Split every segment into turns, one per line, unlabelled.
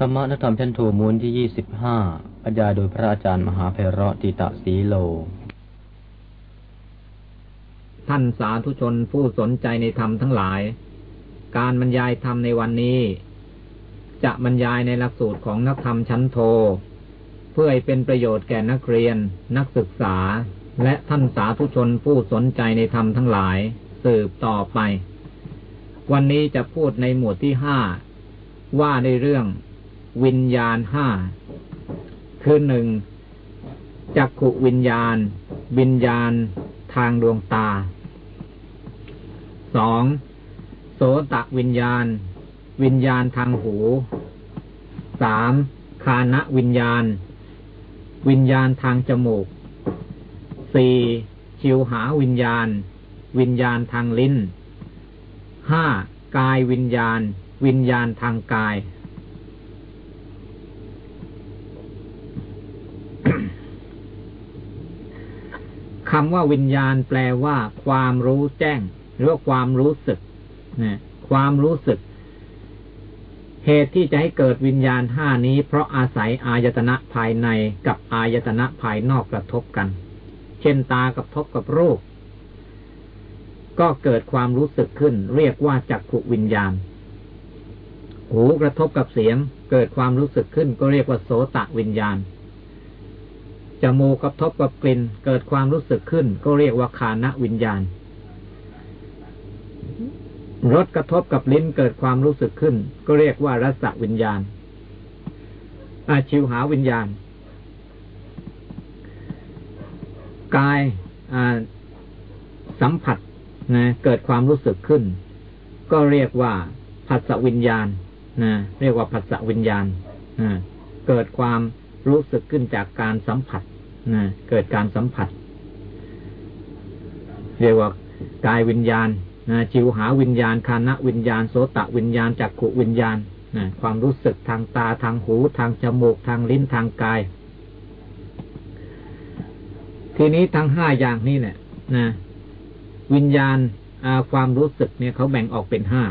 ธรรมะนักธรรมชั้นโทมูลที่ยี่สิบห้าบรรยายโดยพระอาจารย์มหาเพระติตะสีโล
ท่านสาธุชนผู้สนใจในธรรมทั้งหลาย การบรรยายธรรมในวันนี้ จะบรรยายในหลักสูตรของนักธรรมชั้นโท เพื่อให้เป็นประโยชน์แก่นักเรียน นักศึกษา และท่านสาธุชนผู้สนใจในธรรมทั้งหลาย สืบต่อไป วันนี้จะพูดในหมวดที่ห้าว่าในเรื่อง วิญญาณห้าคือหนึ่งจักขุวิญญาณ วิญญาณทางดวงตาสองโสตะวิญญาณ วิญญาณทางหูสามคานะวิญญาณ วิญญาณทางจมูกสี่ชิวหาวิญญาณ วิญญาณทางลิ้นห้ากายวิญญาณ วิญญาณทางกาย คำว่าวิญญาณแปลว่า ความรู้แจ้ง หรือว่าความรู้สึกนะความรู้สึก เหตุที่จะให้เกิดวิญญาณห้านี้ เพราะอาศัยอายตนะภายในกับอายตนะภายนอกกระทบกัน เช่นตากระทบกับรูป ก็เกิดความรู้สึกขึ้น เรียกว่าจักขุวิญญาณ หูกระทบกับเสียง เกิดความรู้สึกขึ้นก็เรียกว่าโสตะวิญญาณ จมูกกระทบกับกลิ่น เกิดความรู้สึกขึ้น ก็เรียกว่าคานะวิญญาณรสกระทบกับลิ้นเกิดความรู้สึกขึ้น ก็เรียกว่ารสวิญญาณ อาชิวหาวิญญาณ กายสัมผัสนะเกิดความรู้สึกขึ้น ก็เรียกว่าผัสสวิญญาณนะเรียกว่าผัสสวิญญาณนะเกิดความ รู้สึกขึ้นจากการสัมผัสนะเกิดการสัมผัส เรียกว่ากายวิญญาณนะจิวหาวิญญาณคานะวิญญาณโสตะวิญญาณจักขุวิญญาณนะความรู้สึกทางตาทางหู ทางจมูก ทางลิ้นทางกาย ทีนี้ทั้งห้าอย่างนี้เนี่ยนะวิญญาณความรู้สึกเนี่ยเขาแบ่งออกเป็นห้า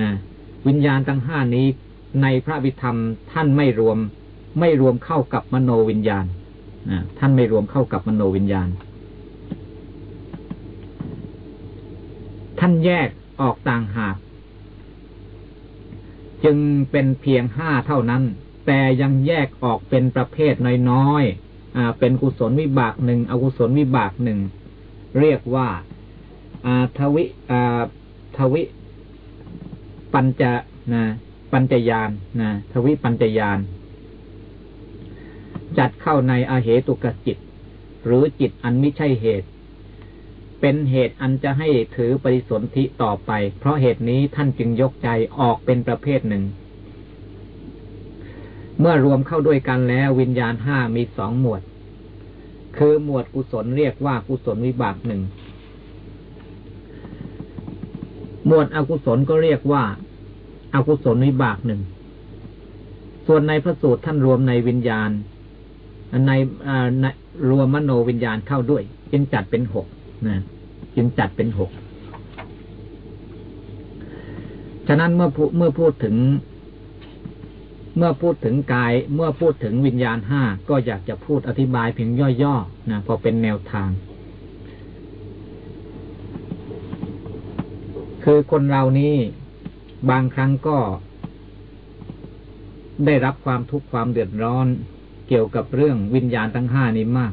นะวิญญาณทั้งห้านี้ในพระวิธรรมท่านไม่รวม ไม่รวมเข้ากับมโนวิญญาณท่านไม่รวมเข้ากับมโนวิญญาณ ท่านแยกออกต่างหาก จึงเป็นเพียงห้าเท่านั้น แต่ยังแยกออกเป็นประเภทน้อยๆเป็นกุศลวิบากหนึ่งอกุศลวิบากหนึ่ง เรียกว่าทวิทวิปัญจะนะปัญจยานนะทวิปัญจยาน จัดเข้าในอาเหตุกจิต หรือจิตอันไม่ใช่เหตุ เป็นเหตุอันจะให้ถือปฏิสนธิต่อไป เพราะเหตุนี้ท่านจึงยกใจออกเป็นประเภทหนึ่ง เมื่อรวมเข้าด้วยกันแล้ววิญญาณห้ามีสองหมวด คือหมวดกุศลเรียกว่ากุศลวิบากหนึ่งหมวดอกุศลก็เรียกว่าอากุศลวิบากหนึ่ง ส่วนในพระสูตรท่านรวมในวิญญาณ ในรวมมโนวิญญาณเข้าด้วย จึงจัดเป็นหกนะจึงจัดเป็นหกฉะนั้นเมื่อเมื่อพูดถึง เมื่อพูดถึงกาย เมื่อพูดถึงวิญญาณห้าก็อยากจะพูดอธิบายเพียงย่อๆนะพอเป็นแนวทาง คือคนเรานี้บางครั้งก็ได้รับความทุกข์ความเดือดร้อน เกี่ยวกับเรื่องวิญญาณทั้งห้านี้มาก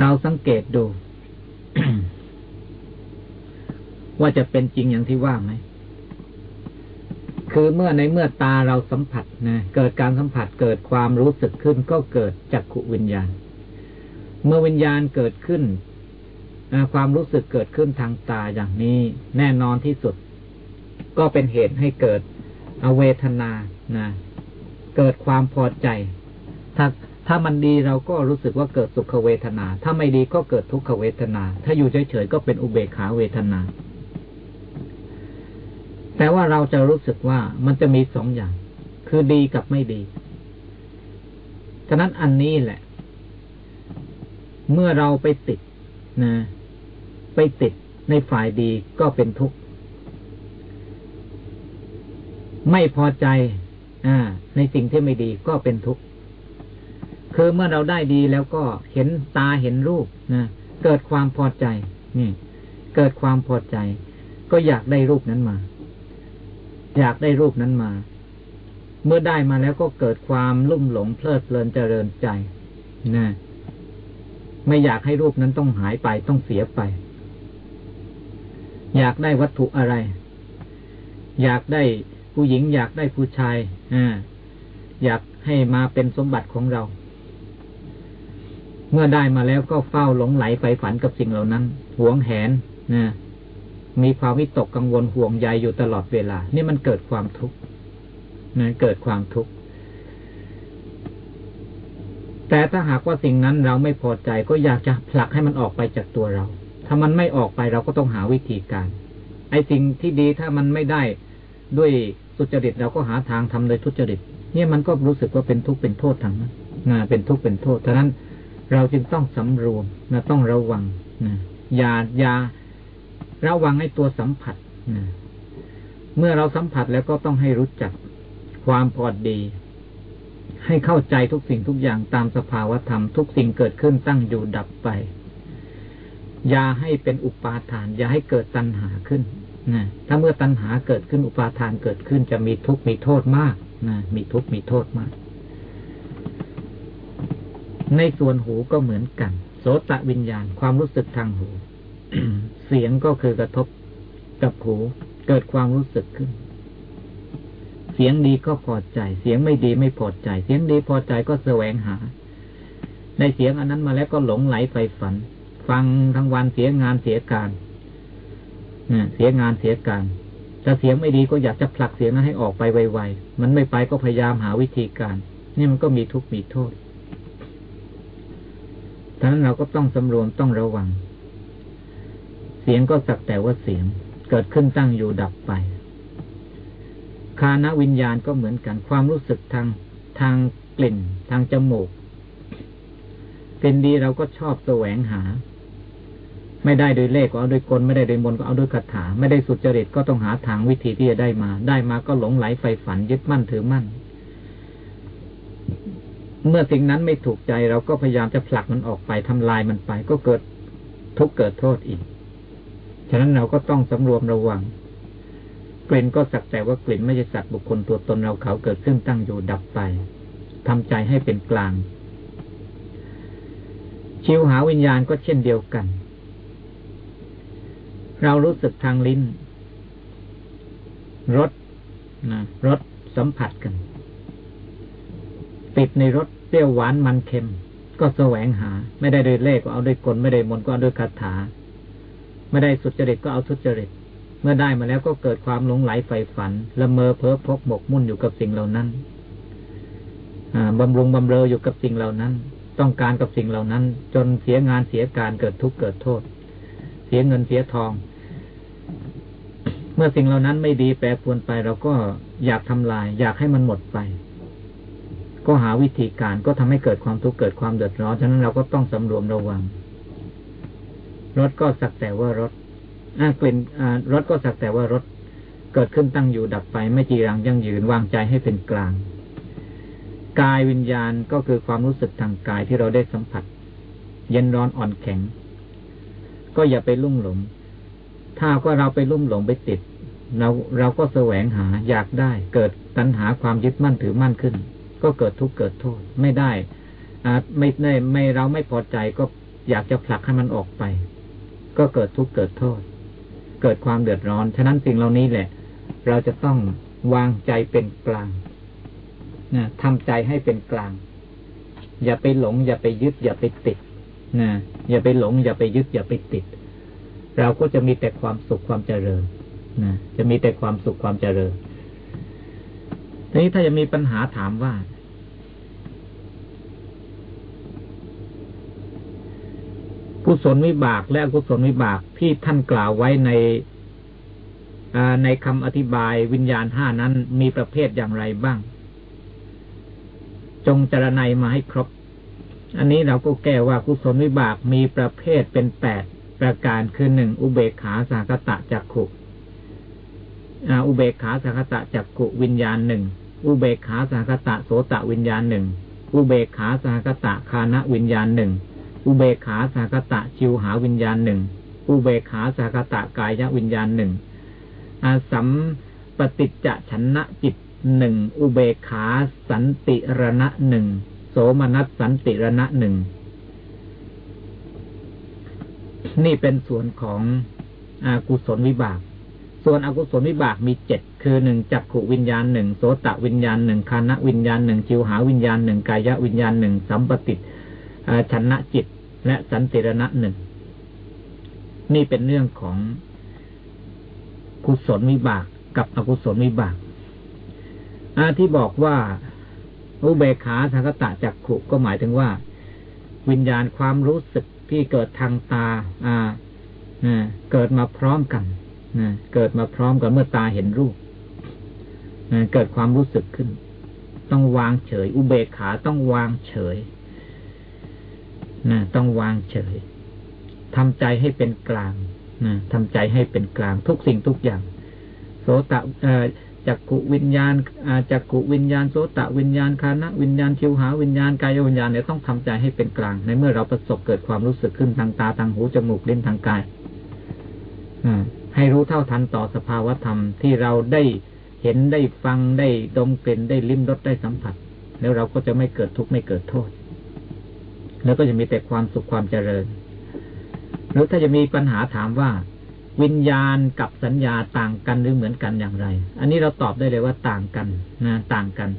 เราสังเกตดู ว่าจะเป็นจริงอย่างที่ว่าไหม คือเมื่อในเมื่อตาเราสัมผัสนะเกิดการสัมผัสเกิดความรู้สึกขึ้นก็เกิดจักขุวิญญาณ เมื่อวิญญาณเกิดขึ้นความรู้สึกเกิดขึ้นทางตาอย่างนี้ แน่นอนที่สุด ก็เป็นเหตุให้เกิดอเวทนานะเกิดความพอใจ ถ้าถ้ามันดีเราก็รู้สึกว่าเกิดสุขเวทนา ถ้าไม่ดีก็เกิดทุกขเวทนา ถ้าอยู่เฉยๆก็เป็นอุเบกขาเวทนา แต่ว่าเราจะรู้สึกว่ามันจะมีสองอย่าง คือดีกับไม่ดี ฉะนั้นอันนี้แหละ เมื่อเราไปติดนะ ไปติดในฝ่ายดีก็เป็นทุกข์ ไม่พอใจอ่าในสิ่งที่ไม่ดีก็เป็นทุกข์คือเมื่อเราได้ดีแล้วก็เห็นตาเห็นรูปนะเกิดความพอใจนี่ เกิดความพอใจ ก็อยากได้รูปนั้นมา อยากได้รูปนั้นมา เมื่อได้มาแล้วก็เกิดความลุ่มหลงเพลิดเพลินเจริญใจนะไม่อยากให้รูปนั้นต้องหายไปต้องเสียไป อยากได้วัตถุอะไร อยากได้ ผู้หญิงอยากได้ผู้ชายออยากให้มาเป็นสมบัติของเรา เมื่อได้มาแล้วก็เฝ้าหลงไหลไปฝันกับสิ่งเหล่านั้น หวงแหนนะมีความวิตกกังวลห่วงใยอยู่ตลอดเวลา นี่มันเกิดความทุกข์นะเกิดความทุกข์ แต่ถ้าหากว่าสิ่งนั้นเราไม่พอใจก็อยากจะผลักให้มันออกไปจากตัวเรา ถ้ามันไม่ออกไปเราก็ต้องหาวิธีการ ไอ้สิ่งที่ดีถ้ามันไม่ได้ด้วย สุจริตเราก็หาทางทำโดยทุจริต เนี่ยมันก็รู้สึกว่าเป็นทุกข์เป็นโทษทางนั้นนะเป็นทุกข์เป็นโทษฉะนั้นเราจึงต้องสำรวมนะต้องระวังนะอย่าอย่าระวังให้ตัวสัมผัสนะเมื่อเราสัมผัสแล้วก็ต้องให้รู้จักความพอดี ให้เข้าใจทุกสิ่งทุกอย่างตามสภาวธรรมทุกสิ่งเกิดขึ้นตั้งอยู่ดับไป อย่าให้เป็นอุปาทาน อย่าให้เกิดตัณหาขึ้น นะถ้าเมื่อตัณหาเกิดขึ้นอุปาทานเกิดขึ้นจะมีทุกข์มีโทษมากนะมีทุกข์มีโทษมาก ในส่วนหูก็เหมือนกัน โสตะวิญญาณความรู้สึกทางหู เสียงก็คือกระทบกับหูเกิดความรู้สึกขึ้น เสียงดีก็พอใจ เสียงไม่ดีไม่พอใจ เสียงดีพอใจก็แสวงหา ในเสียงอันนั้นมาแล้วก็หลงไหลไปฝัน ฟังทั้งวันเสียงานเสียการ เสียงานเสียการถ้าเสียงไม่ดีก็อยากจะผลักเสียงนั้นให้ออกไปไวๆ มันไม่ไปก็พยายามหาวิธีการ นี่มันก็มีทุกข์มีโทษดังนั้นเราก็ต้องสำรวมต้องระวัง เสียงก็สักแต่ว่าเสียง เกิดขึ้นตั้งอยู่ดับไป คานวิญญาณก็เหมือนกัน ความรู้สึกทางทางกลิ่น ทางจมูกเป็นดีเราก็ชอบแสวงหา ไม่ได้โดยเลขก็เอาโดยกลไม่ได้โดยมนก็เอาด้วยคาถา ไม่ได้สุจริตก็ต้องหาทางวิธีที่จะได้มา ได้มาก็หลงไหลไฟฝันยึดมั่นถือมั่น เมื่อสิ่งนั้นไม่ถูกใจเราก็พยายามจะผลักมันออกไปทำลายมันไป ก็เกิดทุกเกิดโทษอีก ฉะนั้นเราก็ต้องสำรวมระวัง กลิ่นก็สักแต่ว่ากลิ่นไม่ใช่สัตว์บุคคลตัวตนเราเขาเกิดขึ้นตั้งอยู่ดับไปทำใจให้เป็นกลาง ชิวหาวิญญาณก็เช่นเดียวกัน เรารู้สึกทางลิ้นรสนะรสสัมผัสกัน ติดในรสเปรี้ยวหวานมันเค็ม ก็แสวงหา ไม่ได้โดยเลขก็เอาด้วยกลไม่ได้มนก็เอาด้วยคาถา ไม่ได้สุจริตก็เอาทุจริต เมื่อได้มาแล้วก็เกิดความหลงไหลใฝ่ฝันละเมอเพ้อพกหมกมุ่นอยู่กับสิ่งเหล่านั้นบำรุงบำเรออยู่กับสิ่งเหล่านั้น ต้องการกับสิ่งเหล่านั้น จนเสียงานเสียการเกิดทุกข์เกิดโทษ เสียเงินเสียทอง เมื่อสิ่งเหล่านั้นไม่ดีแปรปรวนไปเราก็อยากทำลาย อยากให้มันหมดไป ก็หาวิธีการก็ทำให้เกิดความทุกข์เกิดความเดือดร้อนฉะนั้นเราก็ต้องสำรวมระวังรถก็สักแต่ว่ารถกลิ่นรสก็สักแต่ว่ารสเกิดขึ้นตั้งอยู่ดับไป ไม่จีรังยั่งยืนวางใจให้เป็นกลาง กายวิญญาณก็คือความรู้สึกทางกายที่เราได้สัมผัส เย็นร้อนอ่อนแข็ง ก็อย่าไปลุ่มหลง ถ้าว่าเราไปลุ่มหลงไปติด เราเราก็แสวงหาอยากได้ เกิดตัณหาความยึดมั่นถือมั่นขึ้น ก็เกิดทุกข์เกิดโทษไม่ได้อไม่ได้ไม่เราไม่พอใจก็อยากจะผลักให้มันออกไป ก็เกิดทุกข์เกิดโทษ เกิดความเดือดร้อน ฉะนั้นสิ่งเหล่านี้แหละ เราจะต้องวางใจเป็นกลางนะทำใจให้เป็นกลาง อย่าไปหลง อย่าไปยึด อย่าไปติด นะอย่าไปหลง อย่าไปยึดอย่าไปติด เราก็จะมีแต่ความสุขความเจริญนะจะมีแต่ความสุขความเจริญทีนี้ถ้าจะมีปัญหาถามว่า กุศลวิบากและกุศลวิบากที่ท่านกล่าวไว้ในในคำอธิบายวิญญาณห้านั้นมีประเภทอย่างไรบ้าง จงจรณัยมาให้ครบ อันนี้เราก็แก้ว่ากุศลวิบากมีประเภทเป็นแปดประการคือหนึ่งอุเบกขาสากตะจักขุอุเบกขาสังคตะจักกุวิญญาณหนึ่งอุเบกขาสังคตะโสตะวิญญาณหนึ่งอุเบกขาสังคตะคานะวิญญาณหนึ่งอุเบกขาสังคตะชิวหาวิญญาณหนึ่งอุเบกขาสังคตะกายวิญญาณหนึ่งอาสัมปฏิจจฉันนะจิตหนึ่งอุเบกขาสันติรณะหนึ่ง โสมนัสสันติรณะหนึ่ง นี่เป็นส่วนของอากุศลวิบาก ส่วนอกุศลวิบากมีเจ็ดคือหนึ่งจักขุวิญญาณหนึ่งโสตวิญญาณหนึ่งคานะวิญญาณหนึ่งจิวหาวิญญาณหนึ่งกายวิญญาณหนึ่งสัมปติชนะจิต และสันติรณะหนึ่งนี่เป็นเรื่องของกุศลวิบากกับอกุศลวิบากอาที่บอกว่า อุเบกขาสังกตะจักขุก็หมายถึงว่า วิญญาณความรู้สึกที่เกิดทางตา อ่าเกิดมาพร้อมกันเกิดมาพร้อมกันเมื่อตาเห็นรูปเกิดความรู้สึกขึ้น ต้องวางเฉย อุเบกขาต้องวางเฉยนะต้องวางเฉยทำใจให้เป็นกลางนะทำใจให้เป็นกลางทุกสิ่งทุกอย่าง โสตะ จักกุวิญญาณจักกุวิญญาณโสตะวิญญาณคานะวิญญาณชิวหาวิญญาณกายวิญญาณเนี่ยต้องทำใจให้เป็นกลาง ในเมื่อเราประสบเกิดความรู้สึกขึ้นทางตาทางหูจมูกลิ้นทางกายอให้รู้เท่าทันต่อสภาวธรรมที่เราได้เห็นได้ฟังได้ดมกลิ่นได้ลิ้มรสได้สัมผัส แล้วเราก็จะไม่เกิดทุกข์ไม่เกิดโทษ แล้วก็จะมีแต่ความสุขความเจริญหรือถ้าจะมีปัญหาถามว่า วิญญาณกับสัญญาต่างกันหรือเหมือนกันอย่างไร อันนี้เราตอบได้เลยว่าต่างกันนะต่างกัน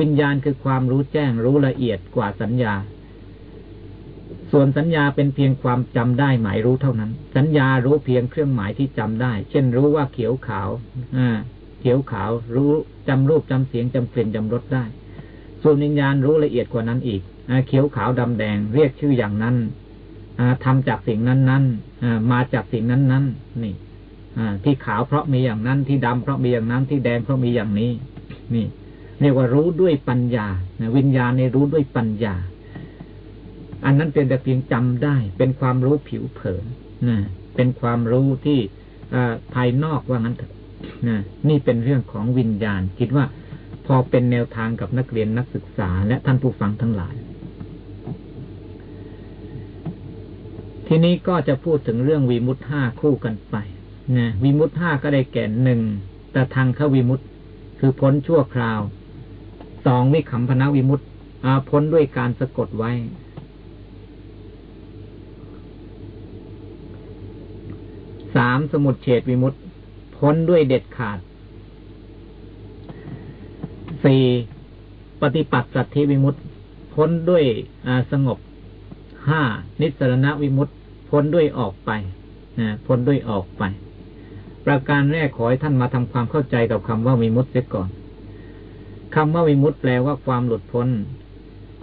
วิญญาณคือความรู้แจ้งรู้ละเอียดกว่าสัญญา ส่วนสัญญาเป็นเพียงความจำได้หมายรู้เท่านั้น สัญญารู้เพียงเครื่องหมายที่จำได้ เช่นรู้ว่าเขียวขาวอ่าเขียวขาว รู้จำรูปจำเสียงจำกลิ่นจำรสได้ ส่วนวิญญาณรู้ละเอียดกว่านั้นอีกเขียวขาวดำแดง เรียกชื่ออย่างนั้น ทำจากสิ่งนั้นนั้นมาจากสิ่งนั้นนั้นนี่ที่ขาวเพราะมีอย่างนั้นที่ดำเพราะมีอย่างนั้นที่แดงเพราะมีอย่างนี้ นี่เรียกว่ารู้ด้วยปัญญาวิญญาณในรู้ด้วยปัญญา อันนั้นเป็นแต่เพียงจำได้ เป็นความรู้ผิวเผินนะเป็นความรู้ที่ภายนอกว่างั้นเถอะนะนี่เป็นเรื่องของวิญญาณ คิดว่าพอเป็นแนวทางกับนักเรียนนักศึกษา และท่านผู้ฟังทั้งหลาย ทีนี้ก็จะพูดถึงเรื่องวิมุตห้าคู่กันไปนะวิมุตห้าก็ได้แก่หนึ่งแต่ทางขวิมุตคือพ้นชั่วคราวสองวิขำพนาวิมุตพ้นด้วยการสะกดไว้สามสมุดเฉดวิมุตพ้นด้วยเด็ดขาดสี่ปฏิปัติสัตธิวิมุตพ้นด้วยสงบห้านิสรณวิมุตต พ้นด้วยออกไปนะพ้นด้วยออกไป ประการแรกขอให้ท่านมาทำความเข้าใจกับคำว่าวิมุตติเสียก่อนคำว่าวิมุตติแปลว่าความหลุดพ้น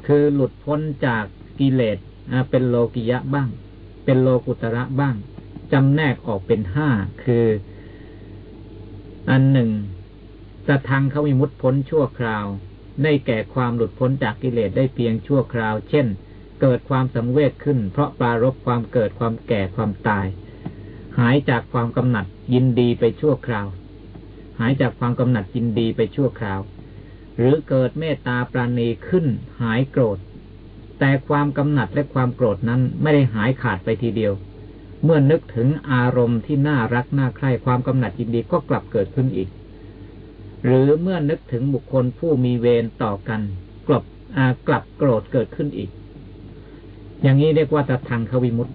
คือหลุดพ้นจากกิเลสเป็นโลกิยะบ้าง เป็นโลกุตระบ้างจำแนกออกเป็นห้าคือ อันหนึ่งสะทางเขาวิมุตพ้นชั่วคราว ได้แก่ความหลุดพ้นจากกิเลสได้เพียงชั่วคราว เช่น เกิดความสังเวชขึ้น เพราะปรารบความเกิดความแก่ความตาย หายจากความกำหนัดยินดีไปชั่วคราว หายจากความกำหนัดยินดีไปชั่วคราว หรือเกิดเมตตาปราณีขึ้น หายโกรธ แต่ความกำหนัดและความโกรธนั้นไม่ได้หายขาดไปทีเดียว เมื่อนึกถึงอารมณ์ที่น่ารักน่าใคร่ความกำหนัดยินดีก็กลับเกิดขึ้นอีก หรือเมื่อนึกถึงบุคคลผู้มีเวรต่อกัน กลับกลับโกรธเกิดขึ้นอีก อย่างนี้เรียกว่าตัดทางขวิมุต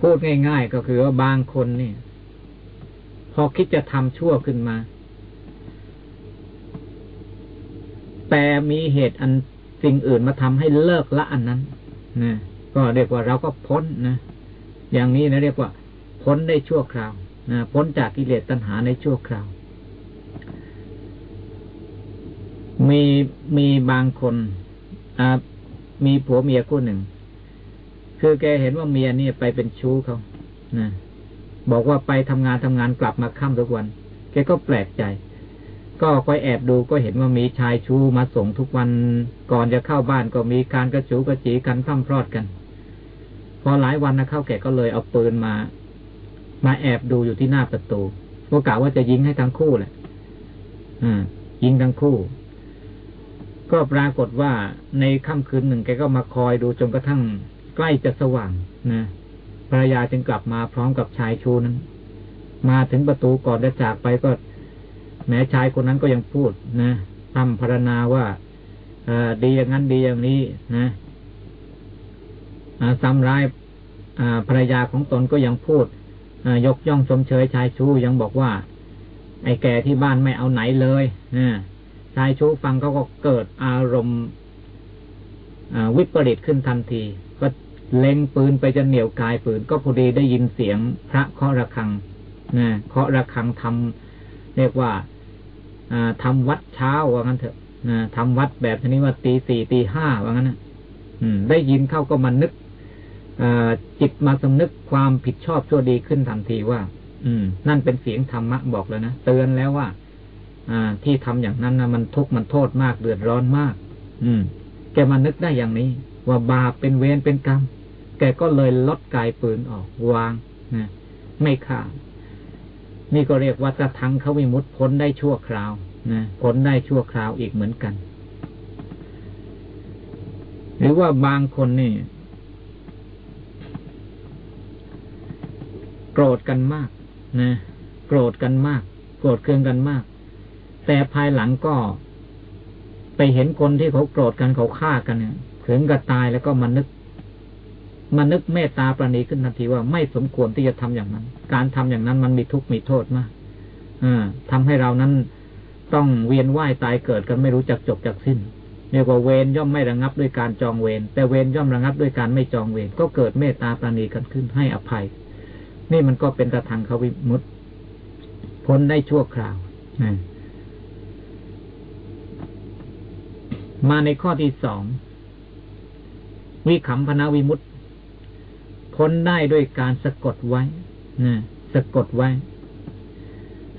พูดง่าย ๆ ก็คือว่าบางคนเนี่ย พอคิดจะทำชั่วขึ้นมา แต่มีเหตุอันสิ่งอื่นมาทำให้เลิกละอันนั้นนะก็เรียกว่าเราก็พ้นนะอย่างนี้นะเรียกว่า พ้นได้ชั่วคราวนะพ้นจากกิเลสตัณหาในชั่วคราว มีมีบางคนอ่า มีผัวเมียคู่หนึ่ง คือแกเห็นว่าเมียนี่ไปเป็นชู้เขานะบอกว่าไปทำงานทำงานกลับมาค่ำทุกวัน แกก็แปลกใจ ก็คอยแอบดูก็เห็นว่ามีชายชู้มาส่งทุกวัน ก่อนจะเข้าบ้านก็มีการกระจูกระจีกันพร่ำพรอดกัน พอหลายวันนะเข้าแกก็เลยเอาปืนมา มาแอบดูอยู่ที่หน้าประตูก็กะว่าจะยิงให้ทั้งคู่แหละอ่ายิงทั้งคู่ ก็ปรากฏว่าในค่ำคืนหนึ่งแกก็มาคอยดูจนกระทั่งใกล้จะสว่างนะภรรยาจึงกลับมาพร้อมกับชายชูนั้น มาถึงประตูก่อนจะจากไปก็ แม้ชายคนนั้นก็ยังพูดนะทำพรรณนาว่าดีอย่างนั้นดีอย่างนี้นะซ้ำร้ายภรรยาของตนก็ยังพูดยกย่องชมเชยชายชูยังบอกว่า ไอ้แก่ที่บ้านไม่เอาไหนเลยนะ ชายชูฟังเขาก็เกิดอารมณ์วิปริตขึ้นทันที ก็เล็งปืนไปจะเหนี่ยวกายปืน ก็พอดีได้ยินเสียงพระเคาะระฆังนะเคาะระฆังทำเรียกว่าทำวัดเช้าว่างั้นเถอะทำวัดแบบนี้ว่าตีสี่ตีห้าว่างั้นนะได้ยินเข้าก็มันนึกจิตมาสำนึกความผิดชอบชั่วดีขึ้นทันทีว่า อืม นั่นเป็นเสียงธรรมะบอกแล้วนะเตือนแล้วว่า อ่า ที่ทำอย่างนั้นนะมันทุกข์มันโทษมากเดือดร้อนมาก อืม แกมานึกได้อย่างนี้ ว่าบาปเป็นเวรเป็นกรรม แกก็เลยลดกายปืนออกวางนะไม่ฆ่า นี่ก็เรียกว่าจะทังเขาวิมุตพ้นได้ชั่วคราวนะพ้นได้ชั่วคราวอีกเหมือนกัน หรือว่าบางคนนี่โกรธกันมากนะโกรธกันมาก โกรธเคืองกันมาก แต่ภายหลังก็ ไปเห็นคนที่เขาโกรธกันเขาฆ่ากันเนี่ยถึงกับตายแล้วก็มานึกมานึกเมตตาปราณีขึ้นทันทีว่าไม่สมควรที่จะทำอย่างนั้น การทำอย่างนั้นมันมีทุกข์มีโทษมากอ่าทำให้เรานั้นต้องเวียนว่ายตายเกิดกันไม่รู้จักจบจักสิ้นเรียกว่าเวรย่อมไม่ระงับด้วยการจองเวรแต่เวรย่อมระงับด้วยการไม่จองเวรก็เกิดเมตตาปราณีกันขึ้นให้อภัย นี่มันก็เป็นตะทางเขาวิมุตพ้นได้ชั่วคราวนะ มาในข้อที่สองวิขำพนาวิมุตพ้นได้ด้วยการสะกดไว้นะสะกดไว้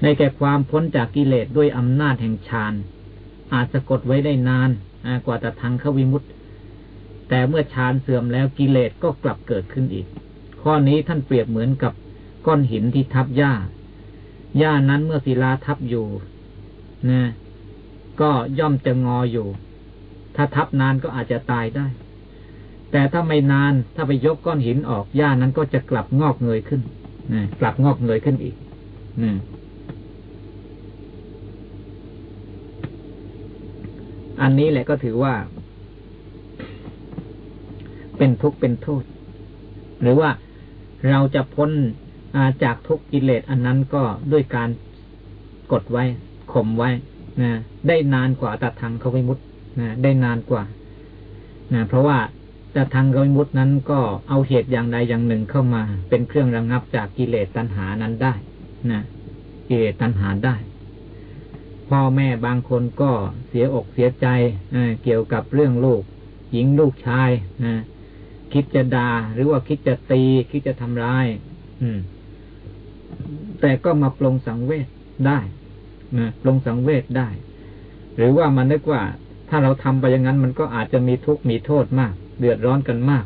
ในแก่ความพ้นจากกิเลสด้วยอำนาจแห่งฌาน อาจสะกดไว้ได้นานกว่าแตะทางขาวิมุตแต่เมื่อฌานเสื่อมแล้วกิเลสก็กลับเกิดขึ้นอีก ข้อนี้ท่านเปรียบเหมือนกับก้อนหินที่ทับหญ้า หญ้านั้นเมื่อศิลาทับอยู่นะก็ย่อมจะงออยู่ ถ้าทับนานก็อาจจะตายได้ แต่ถ้าไม่นานถ้าไปยกก้อนหินออกหญ้านั้นก็จะกลับงอกเงยขึ้นนะกลับงอกเงยขึ้นอีกนะอันนี้แหละก็ถือว่า เป็นทุกข์เป็นโทษ หรือว่าเราจะพ้นจากทุกกิเลสอันนั้นก็ด้วยการกดไว้ข่มไว้นะได้นานกว่าตัดทางเขาวิมุต นะได้นานกว่านะเพราะว่าแต่ทางเขาวิมุตนั้นก็เอาเหตุอย่างใดอย่างหนึ่งเข้ามา เป็นเครื่องระงงับจากกิเลสตัณหานั้นได้นะกิเลสตัณหาได้ พ่อแม่บางคนก็เสียอกเสียใจเกี่ยวกับเรื่องลูก หญิงลูกชายนะคิดจะดา่าหรือว่าคิดจะตี คิดจะทำร้าย อืม แต่ก็มาปรงสังเวชได้นะปรงสังเวชได้ หรือว่ามันนึกว่า ถ้าเราทำไปอย่างนั้นมันก็อาจจะมีทุกข์มีโทษมาก เดือดร้อนกันมาก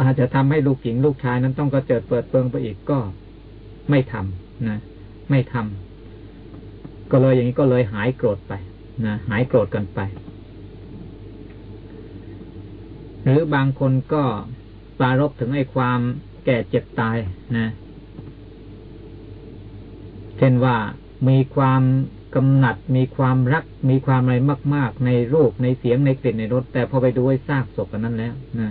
อาจจะทำให้ลูกหญิงลูกชายนั้นต้องกระเจิดเปิดเปิงไปอีกก็ไม่ทำนะไม่ทำก็เลยอย่างนี้ก็เลยหายโกรธไปนะหายโกรธกันไป หรือบางคนก็ปรารบถึงไอ้ความแก่เจ็บตายนะ เช่นว่ามีความ กำหนัดมีความรักมีความอะไรมาก ๆ ในรูปในเสียงในกลิ่นในรสแต่พอไปดูไอ้ซากศพกันนั้นแล้วนะ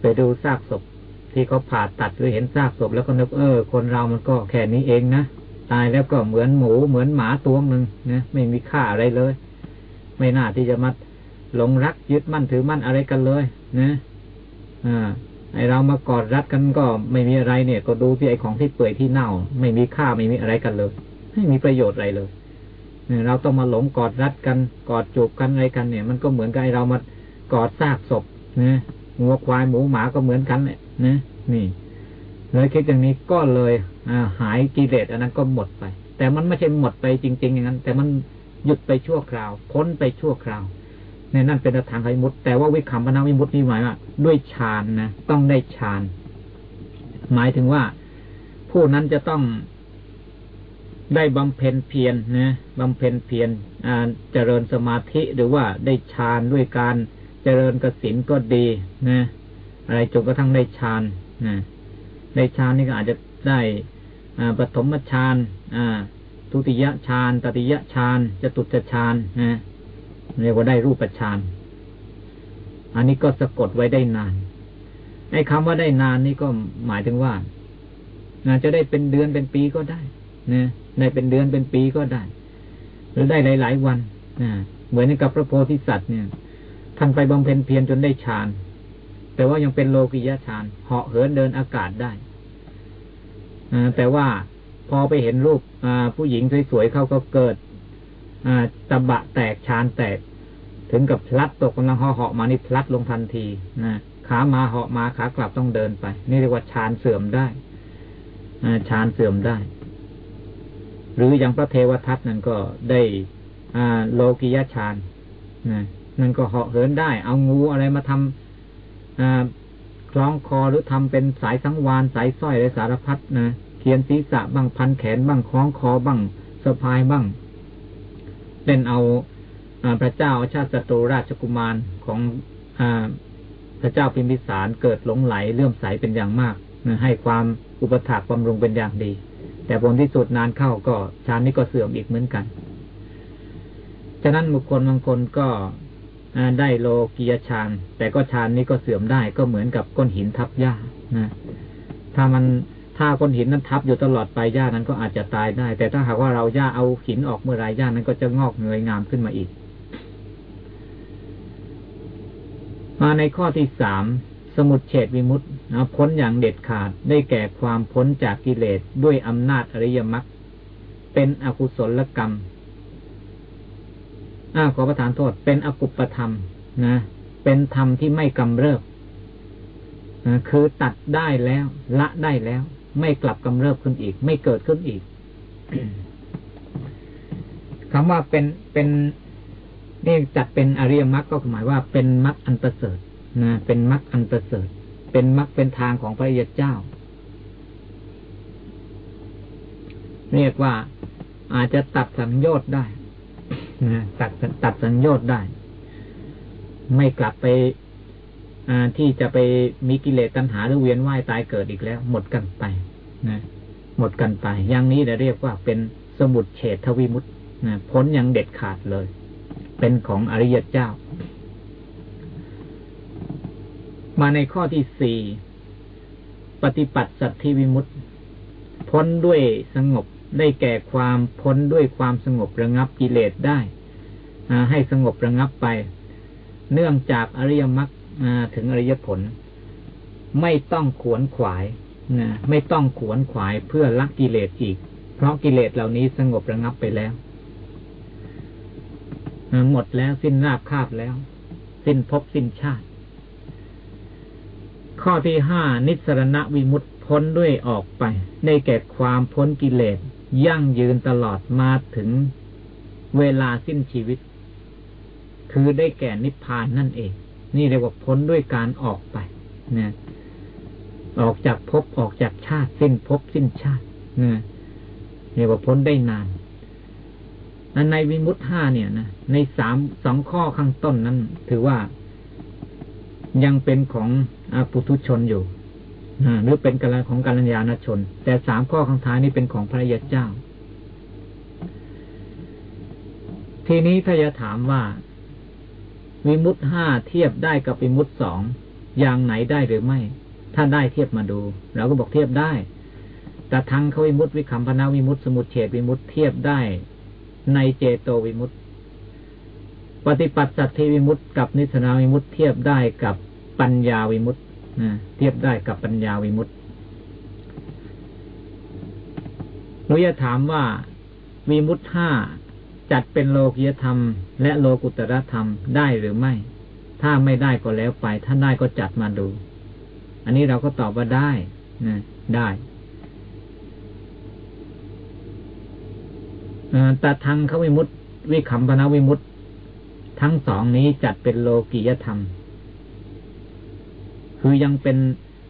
ไปดูซากศพ ที่เขาผ่าตัดหรือเห็นซากศพแล้วก็นึกเออ คนเรามันก็แค่นี้เองนะตายแล้วก็เหมือนหมูเหมือนหมาตัวหนึ่งนะไม่มีค่าอะไรเลย ไม่น่าที่จะมาหลงรักยึดมั่นถือมั่นอะไรกันเลยนะอ่าไอเรามากอดรัดกันก็ไม่มีอะไรเนี่ย ก็ดูที่ไอของที่เปื่อยที่เน่า ไม่มีค่าไม่มีอะไรกันเลย ไม่มีประโยชน์อะไรเลยเนี่ยเราต้องมาหลงกอดรัดกันกอดจูบกันอะไรกันเนี่ย มันก็เหมือนกับไอเรามากอดซากศพนะงัวควายหมูหมาก็เหมือนกันเนี่ยนะนี่เลยคิดอย่างนี้ก็เลยอหายกิเลสอันนั้นก็หมดไป แต่มันไม่ใช่หมดไปจริง ๆ อย่างนั้น แต่มันหยุดไปชั่วคราว พ้นไปชั่วคราวในนั่นเป็นทางไขมุตแต่ว่าวิคัมพนาวิมุตนี่หมายว่า ด้วยฌานนะต้องได้ฌาน หมายถึงว่า ผู้นั้นจะต้อง ได้บำเพ็ญเพียรนะบำเพ็ญเพียรเจริญสมาธิหรือว่าได้ฌานด้วยการเจริญกสินก็ดีนะอะไรจนกระทั่งได้ฌานนะได้ฌานนี่ก็อาจจะได้ปฐมฌานทุติยฌานตติยฌานจตุตฌานนะเรียกว่าได้รูปฌานอันนี้ก็สะกดไว้ได้นานไอ้คำว่าได้นานนี่ก็หมายถึงว่าจะได้เป็นเดือนเป็นปีก็ได้นะ ได้เป็นเดือนเป็นปีก็ได้ หรือได้หลาย ๆ วันนะเหมือนกับพระโพธิสัตว์เนี่ยท่านไปบำเพ็ญเพียรจนได้ฌานแต่ว่ายังเป็นโลกิยะฌานเหาะเหินเดินอากาศได้แต่ว่าพอไปเห็นรูปผู้หญิงสวยๆเขาก็เกิดตะบะแตกฌานแตก ถึงกับพลัดตกกำลังหาะเหาะมานี่พลัดลงทันทีนะขามาเหาะมาขากลับต้องเดินไป นี่เรียกว่าฌานเสื่อมได้ฌานเสื่อมได้ หรืออย่างพระเทวทัตนั่นก็ได้โลกิยฌานนั่นก็เหาะเหินได้ เอางูอะไรมาทำคล้องคอหรือทำเป็นสายสังวานสายสร้อยอะไรสารพัดนะเขียนศีรษะบ้างพันแขนบ้างคล้องคอบ้างสะพายบ้างเล่นเอาพระเจ้าชาติศัตรูราชกุมารของอพระเจ้าพิมพิสารเกิดหลงไหลเลื่อมใสเป็นอย่างมาก ให้ความอุปถากบำรุงเป็นอย่างดี แต่ผลที่สุดนานเข้าก็ฌานนี้ก็เสื่อมอีกเหมือนกัน ฉะนั้นบุคคลบางคนก็ได้โลกียฌาน แต่ก็ฌานนี้ก็เสื่อมได้ก็เหมือนกับก้อนหินทับหญ้านะถ้ามันถ้าก้อนหินนั้นทับอยู่ตลอดไปหญ้านั้นก็อาจจะตายได้ แต่ถ้าหากว่าเราหญ้าเอาหินออกเมื่อไรหญ้านั้นก็จะงอกเงยงามขึ้นมาอีก มาในข้อที่สามสมุดเฉดวิมุตต์ พ้นอย่างเด็ดขาดได้แก่ความพ้นจากกิเลสด้วยอำนาจอริยมรรคเป็นอกุศลกรรมอ้าขอประทานโทษ เป็นอกุปธรรมนะ เป็นธรรมที่ไม่กำเริบนะคือตัดได้แล้ว ละได้แล้ว ไม่กลับกำเริบขึ้นอีก ไม่เกิดขึ้นอีกคำว่าเป็นเป็นนี่จัดเป็นอริยมรรคก็หมายว่าเป็นมรรคอันประเสริฐนะเป็นมรรคอันประเสริฐ เป็นมรรคเป็นทางของพระยเจ้า เรียกว่าอาจจะตัดสังโยชน์ได้นะตัดตัดสังโยชน์ได้ ไม่กลับไปที่จะไปมีกิเลสตัณหาหรือเวียนว่ายตายเกิดอีกแล้ว หมดกันไปนะหมดกันไป อย่างนี้เราเรียกว่าเป็นสมุดเฉดทวิมุตนะพ้นอย่างเด็ดขาดเลย เป็นของอริยเจ้า มาในข้อที่สี่ปฏิปัติสัตธิวิมุตติพ้นด้วยสงบได้แก่ความพ้นด้วยความสงบระงับกิเลสได้ให้สงบระงับไป เนื่องจากอริยมรรคถึงอริยผล ไม่ต้องขวนขวายนะไม่ต้องขวนขวายเพื่อละกิเลสอีก เพราะกิเลสเหล่านี้สงบระงับไปแล้วหมดแล้วสิ้นราบคาบแล้ว สิ้นภพสิ้นชาติ ข้อที่ห้านิสรณวิมุตพ้นด้วยออกไป ได้แก่ความพ้นกิเลส ยั่งยืนตลอดมาถึงเวลาสิ้นชีวิต คือได้แก่นิพพานนั่นเอง นี่เรียกว่าพ้นด้วยการออกไปนะออกจากภพออกจากชาติ สิ้นภพสิ้นชาตินะเรียกว่าพ้นได้นานอันในวิมุตห้าเนี่ยนะในสามสองข้อข้างต้นนั้น ถือว่ายังเป็นของ ปุถุชนอยู่หรือเป็นกาของกัลยาณชน แต่สามข้อข้างท้ายนี้เป็นของพระยาเจ้า ทีนี้ถ้าจะถามว่าวิมุตติห้าเทียบได้กับวิมุตติสองอย่างไหนได้หรือไม่ ถ้าได้เทียบมาดูเราก็บอกเทียบได้แต่ตทังควิมุตติวิกขัมภนวิมุตติสมุจเฉทวิมุตติเทียบได้ ในเจโตวิมุตติปฏิปัสสัทธิวิมุตติกับนิสสรณวิมุตติเทียบได้กับ ปัญญาวิมุตติเทียบได้กับปัญญาวิมุตติมุยถามว่าวิมุตต์ห้าจัดเป็นโลกิยธรรม และโลกุตรธรรมได้หรือไม่ ถ้าไม่ได้ก็แล้วไป ถ้าได้ก็จัดมาดู อันนี้เราก็ตอบว่าได้นะได้แต่ทางเขาวิมุตติวิคัมปนาวิมุตติทั้งสองนี้จัดเป็นโลกิยธรรม คือยังเป็น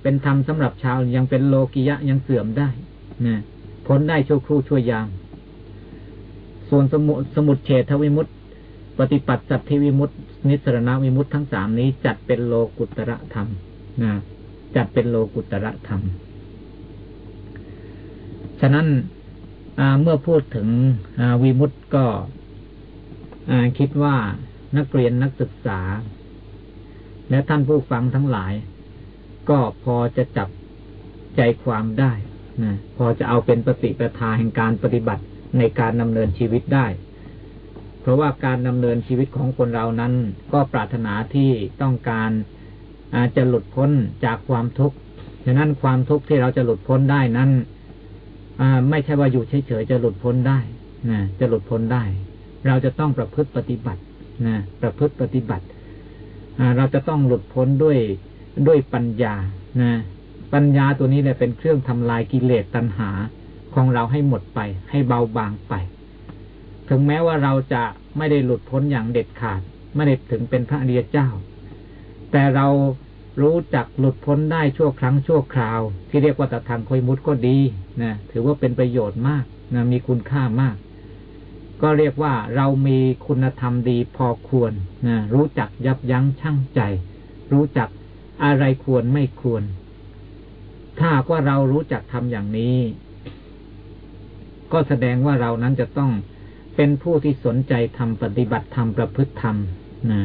เป็นธรรมสำหรับชาวยังเป็นโลกิยะยังเสื่อมได้นะพ้นได้ชั่วครู่ชั่วยาม ส่วนสมุสมุดเฉทวิมุตติ ปฏิปัติสัตธิวิมุตติ นิสรณวิมุตติทั้งสามนี้จัดเป็นโลกุตระธรรมนะจัดเป็นโลกุตระธรรม ฉะนั้นเมื่อพูดถึงวิมุตติก็คิดว่านักเรียนนักศึกษา และท่านผู้ฟังทั้งหลาย ก็พอจะจับใจความได้นะพอจะเอาเป็นปฏิปทาแห่งการปฏิบัติในการดำเนินชีวิตได้ เพราะว่าการดำเนินชีวิตของคนเรานั้น ก็ปรารถนาที่ต้องการอาจจะหลุดพ้นจากความทุกข์ฉะนั้นความทุกข์ที่เราจะหลุดพ้นได้นั้นไม่ใช่ว่าอยู่เฉยๆจะหลุดพ้นได้นะจะหลุดพ้นได้ เราจะต้องประพฤติปฏิบัตินะประพฤติปฏิบัติเราจะต้องหลุดพ้นด้วย ด้วยปัญญานะปัญญาตัวนี้แหละเป็นเครื่องทำลายกิเลสตัณหาของเราให้หมดไป ให้เบาบางไป ถึงแม้ว่าเราจะไม่ได้หลุดพ้นอย่างเด็ดขาด ไม่ได้ถึงเป็นพระอริยเจ้า แต่เรารู้จักหลุดพ้นได้ชั่วครั้งชั่วคราว ที่เรียกว่าตะทางคอยมุดก็ดีนะถือว่าเป็นประโยชน์มากนะมีคุณค่ามาก ก็เรียกว่าเรามีคุณธรรมดีพอควรนะรู้จักยับยั้งชั่งใจ รู้จัก อะไรควรไม่ควร ถ้าว่าเรารู้จักทำอย่างนี้ ก็แสดงว่าเรานั้นจะต้องเป็นผู้ที่สนใจทำปฏิบัติธรรมประพฤติธรรมนะ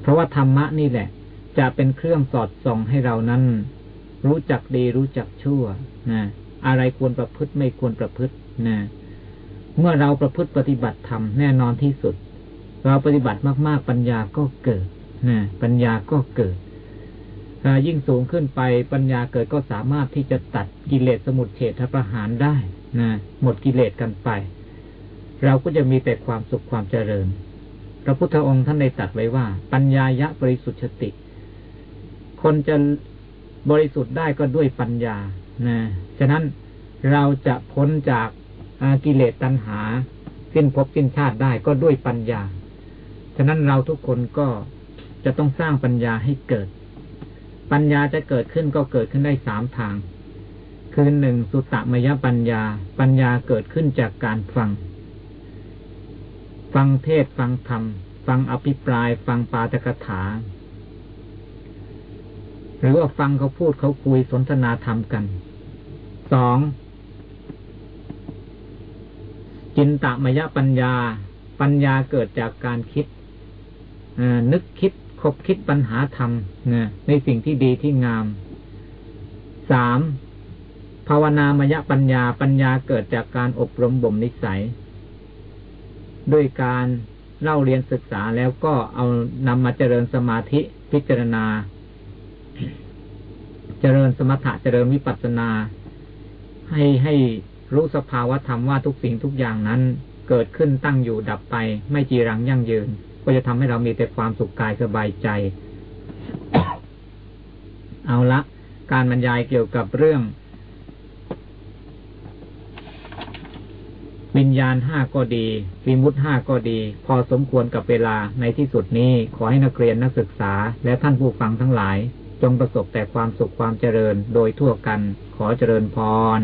เพราะว่าธรรมะนี่แหละ จะเป็นเครื่องสอดส่องให้เรานั้น รู้จักดีรู้จักชั่วนะอะไรควรประพฤติไม่ควรประพฤตินะเมื่อเราประพฤติปฏิบัติธรรมแน่นอนที่สุด เราปฏิบัติมาก ๆ ปัญญาก็เกิดนะปัญญาก็เกิด ยิ่งสูงขึ้นไปปัญญาเกิดก็สามารถที่จะตัดกิเลสสมุทเฉทประหารได้นะหมดกิเลสกันไป เราก็จะมีแต่ความสุขความเจริญ พระพุทธองค์ท่านได้ตรัสไว้ว่า ปัญญายะบริสุทธิติ คนจะบริสุทธิ์ได้ก็ด้วยปัญญานะฉะนั้นเราจะพ้นจากกิเลสตัณหา สิ้นภพสิ้นชาติได้ก็ด้วยปัญญา ฉะนั้นเราทุกคนก็จะต้องสร้างปัญญาให้เกิด ปัญญาจะเกิดขึ้นก็เกิดขึ้นได้สามทาง คือหนึ่งสุตตมยปัญญา ปัญญาเกิดขึ้นจากการฟัง ฟังเทศฟังธรรม ฟังอภิปราย ฟังปาตกถา หรือว่าฟังเขาพูดเขาคุยสนทนาธรรมกัน สองจินตมยปัญญา ปัญญาเกิดจากการคิดนึกคิด คบคิดปัญหาธรรมในสิ่งที่ดีที่งาม สามภาวนามยปัญญาปัญญาเกิดจากการอบรมบ่มนิสัย ด้วยการเล่าเรียนศึกษาแล้วก็เอานำมาเจริญสมาธิพิจารณา เจริญสมถะเจริญวิปัสสนา ให้ให้รู้สภาวะธรรมว่าทุกสิ่งทุกอย่างนั้นเกิดขึ้นตั้งอยู่ดับไป ไม่จีรังยั่งยืน ก็จะทำให้เรามีแต่ความสุขกายสบายใจ เอาละ การบรรยายเกี่ยวกับเรื่อง วิญญาณห้าก็ดีวิมุตห้าก็ดี พอสมควรกับเวลาในที่สุดนี้ ขอให้นักเรียนนักศึกษา และท่านผู้ฟังทั้งหลาย จงประสบแต่ความสุขความเจริญโดยทั่วกัน ขอเจริญพร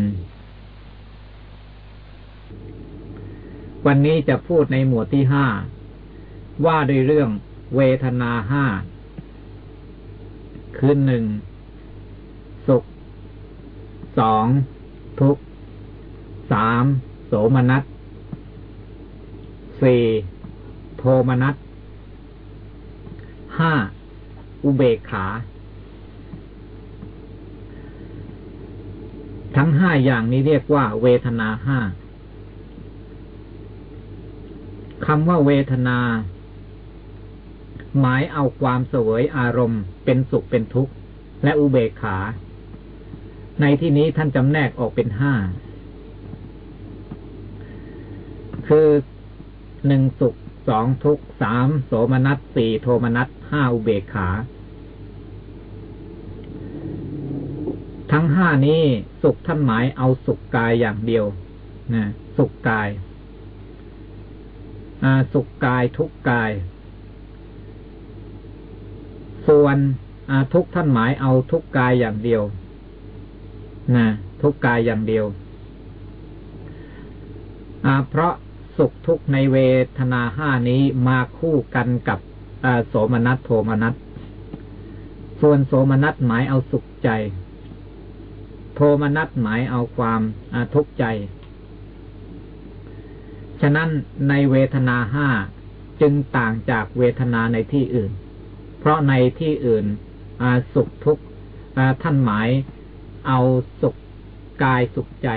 วันนี้จะพูดในหมวดที่ห้า ว่าด้วยเรื่องเวทนาห้าคือหนึ่งสุขสองทุกสามโสมนัสสี่โทมนัสห้าอุเบกขา ทั้งห้าอย่างนี้เรียกว่า เวทนาห้าคำว่าเวทนา หมายเอาความเสวยอารมณ์ เป็นสุขเป็นทุกข์ และอุเบกขา ในที่นี้ท่านจำแนกออกเป็นห้า คือหนึ่งสุขสองทุกข์สามโสมนัสสี่โทมนัสห้าอุเบกขา ทั้งห้านี้สุขท่านหมายเอาสุขกายอย่างเดียวนะสุขกาย สุขกายทุกกาย ส่วนทุกท่านหมายเอาทุกกายอย่างเดียวนะทุกกายอย่างเดียวเพราะสุขทุกในเวทนาห้านี้มาคู่กันกับโสมนัสโทมนัสส่วนโสมนัสหมายเอาสุขใจ โทมนัสหมายเอาความทุกข์ใจ ฉะนั้นในเวทนาห้าจึงต่างจากเวทนาในที่อื่น เพราะในที่อื่นสุขทุกข์ท่านหมายเอาสุขกายสุขใจ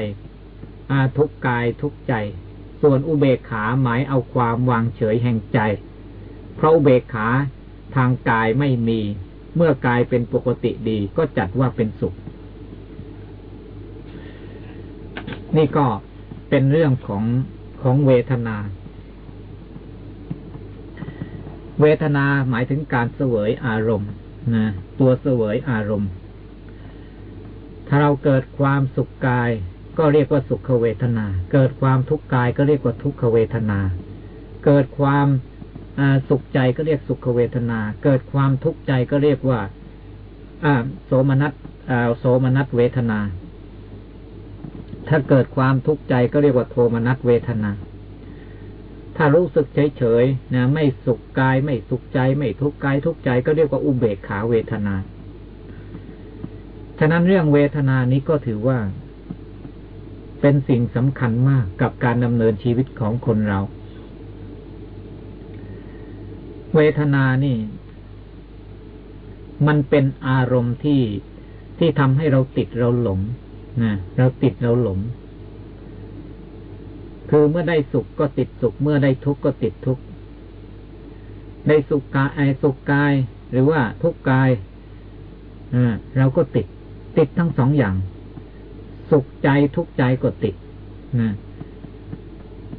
ทุกกายทุกใจ ส่วนอุเบกขาหมายเอาความวางเฉยแห่งใจ เพราะอุเบกขาทางกายไม่มี เมื่อกายเป็นปกติดีก็จัดว่าเป็นสุข นี่ก็เป็นเรื่องของของเวทนา เวทนาหมายถึงการเสวยอารมณ์นะตัวเสวยอารมณ์ ถ้าเราเกิดความสุขกาย ก็เรียกว่าสุขเวทนา เกิดความทุกข์กายก็เรียกว่าทุกขเวทนา เกิดความสุขใจก็เรียกสุขเวทนา เกิดความทุกข์ใจก็เรียกว่าโสมนัสโสมนัสเวทนา ถ้าเกิดความทุกข์ใจก็เรียกว่าโทมนัสเวทนา ถ้ารู้สึกเฉยๆนะไม่สุขกายไม่สุขใจ ไม่ทุกข์กายทุกข์ใจก็เรียกว่าอุเบกขาเวทนา ฉะนั้นเรื่องเวทนานี้ก็ถือว่า เป็นสิ่งสำคัญมากกับการดำเนินชีวิตของคนเรา เวทนานี่ มันเป็นอารมณ์ที่ที่ทำให้เราติดเราหลงนะเราติดเราหลง คือเมื่อได้สุขก็ติดสุข เมื่อได้ทุกข์ก็ติดทุกข์ได้สุขกายไอสุขกาย หรือว่าทุกข์กายเราก็ติด ติดทั้งสองอย่าง สุขใจทุกข์ใจก็ติดนะ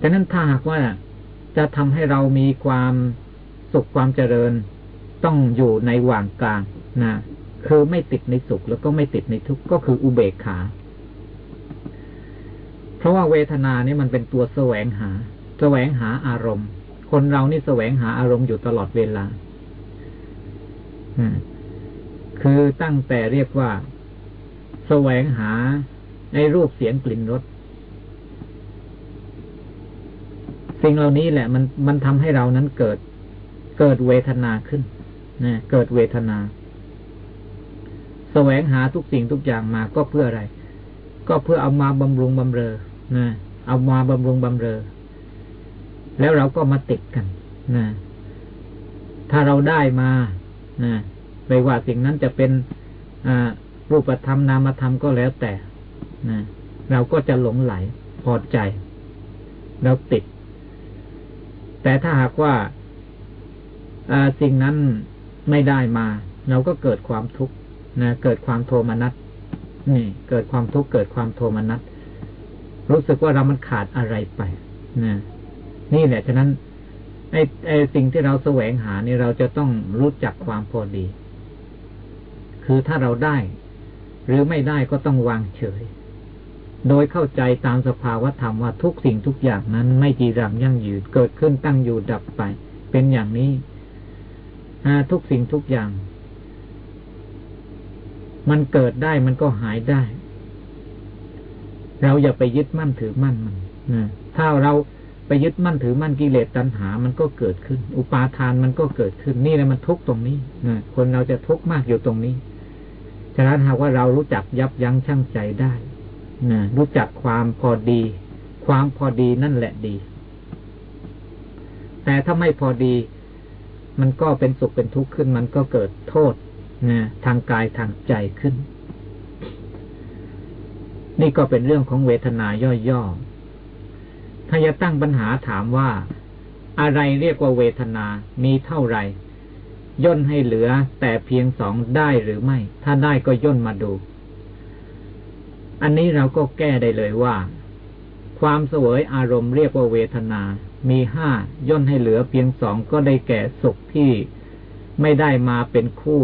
ดังนั้นถ้าหากว่าจะทำให้เรามีความสุขความเจริญ ต้องอยู่ในหว่างกลางนะคือไม่ติดในสุขแล้วก็ไม่ติดในทุกข์ก็คืออุเบกขา ราะว่าเวทนานี่มันเป็นตัวแสวงหา แสวงหาอารมณ์ คนเรานี่แสวงหาอารมณ์อยู่ตลอดเวลาคือตั้งแต่เรียกว่า แสวงหาในรูปเสียงกลิ่นรสสิ่งเหล่านี้แหละ มันมันทำให้เรานั้นเกิด เกิดเวทนาขึ้นนะเกิดเวทนา แสวงหาทุกสิ่งทุกอย่างมาก็เพื่ออะไร ก็เพื่อเอามาบำรุงบำเรอ นะเอามาบำรุงบำเรอ แล้วเราก็มาติดกันนะถ้าเราได้มานะไม่ว่าสิ่งนั้นจะเป็นรูปธรรมนามธรรมก็แล้วแต่นะเราก็จะหลงไหลพอใจเราติด แต่ถ้าหากว่าสิ่งนั้นไม่ได้มา เราก็เกิดความทุกข์นะเกิดความโทมนัสนี่ เกิดความทุกข์เกิดความโทมนัส รู้สึกว่าเรามันขาดอะไรไปนะนี่แหละฉะนั้นไอ้ไอ้สิ่งที่เราแสวงหานี่เราจะต้องรู้จักความพอดี คือถ้าเราได้ หรือไม่ได้ก็ต้องวางเฉย โดยเข้าใจตามสภาวธรรมว่าทุกสิ่งทุกอย่างนั้น ไม่จีรังยั่งยืนเกิดขึ้นตั้งอยู่ดับไป เป็นอย่างนี้ทุกสิ่งทุกอย่าง มันเกิดได้มันก็หายได้ เราอย่าไปยึดมั่นถือมั่นมันถ้าเราไปยึดมั่นถือมั่นกิเลสตัณหา มันก็เกิดขึ้น อุปาทานมันก็เกิดขึ้น นี่แหละมันทุกตรงนี้นะคนเราจะทุกข์มากอยู่ตรงนี้ ฉะนั้นหากว่าเรารู้จักยับยั้งชั่งใจได้นะรู้จักความพอดี ความพอดีนั่นแหละดี แต่ถ้าไม่พอดี มันก็เป็นสุขเป็นทุกข์ขึ้น มันก็เกิดโทษนะทางกายทางใจขึ้น นี่ก็เป็นเรื่องของเวทนาย่อๆ ถ้าจะตั้งปัญหาถามว่า อะไรเรียกว่าเวทนามีเท่าไหร่ ย่นให้เหลือแต่เพียงสองได้หรือไม่ ถ้าได้ก็ย่นมาดู อันนี้เราก็แก้ได้เลยว่า ความเสวยอารมณ์เรียกว่าเวทนา มีห้าย่นให้เหลือเพียงสองก็ได้แก่สุขที่ไม่ได้มาเป็นคู่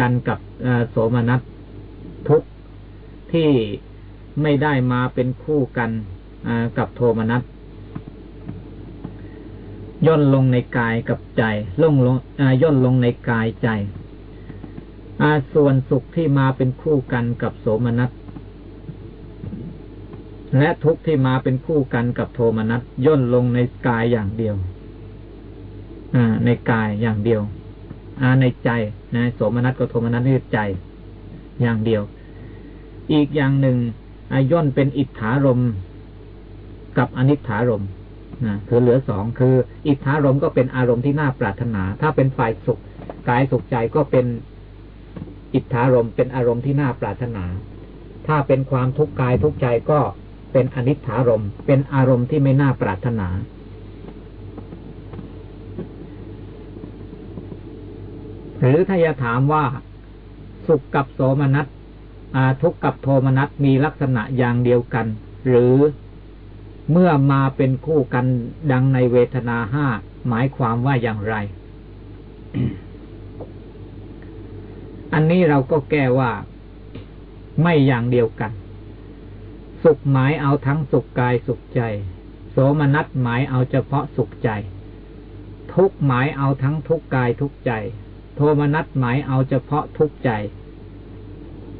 กันกับโสมนัสทุก ที่ไม่ได้มาเป็นคู่กันกับโทมนัสย่นลงในกายกับใจลงลงย่นลงในกายใจส่วนสุขที่มาเป็นคู่กันกับโสมนัสและทุกข์ที่มาเป็นคู่กันกับโทมนัสย่นลงในกายอย่างเดียวในกายอย่างเดียวในใจนะโสมนัสกับโทมนัสนี่ใจอย่างเดียว อีกอย่างหนึ่งย่นเป็นอิทธารมกับอนิถารมนะคือเหลือสองคือ อิทธารมก็เป็นอารมณ์ที่น่าปรารถนา ถ้าเป็นฝ่ายสุขกายสุขใจก็เป็นอิทธารมเป็นอารมณ์ที่น่าปรารถนา ถ้าเป็นความทุกข์กายทุกข์ใจก็เป็นอนิถารมเป็นอารมณ์ที่ไม่น่าปรารถนาหรือถ้าจะถามว่าสุขกับโสมนัส อาทุกข์กับโทมนัสมีลักษณะอย่างเดียวกัน หรือเมื่อมาเป็นคู่กันดังในเวทนาห้าหมายความว่าอย่างไร อันนี้เราก็แก้ว่า ไม่อย่างเดียวกัน สุขหมายเอาทั้งสุขกายสุขใจ โสมนัสหมายเอาเฉพาะสุขใจ ทุกหมายเอาทั้งทุกกายทุกใจ โทมนัสหมายเอาเฉพาะทุกใจ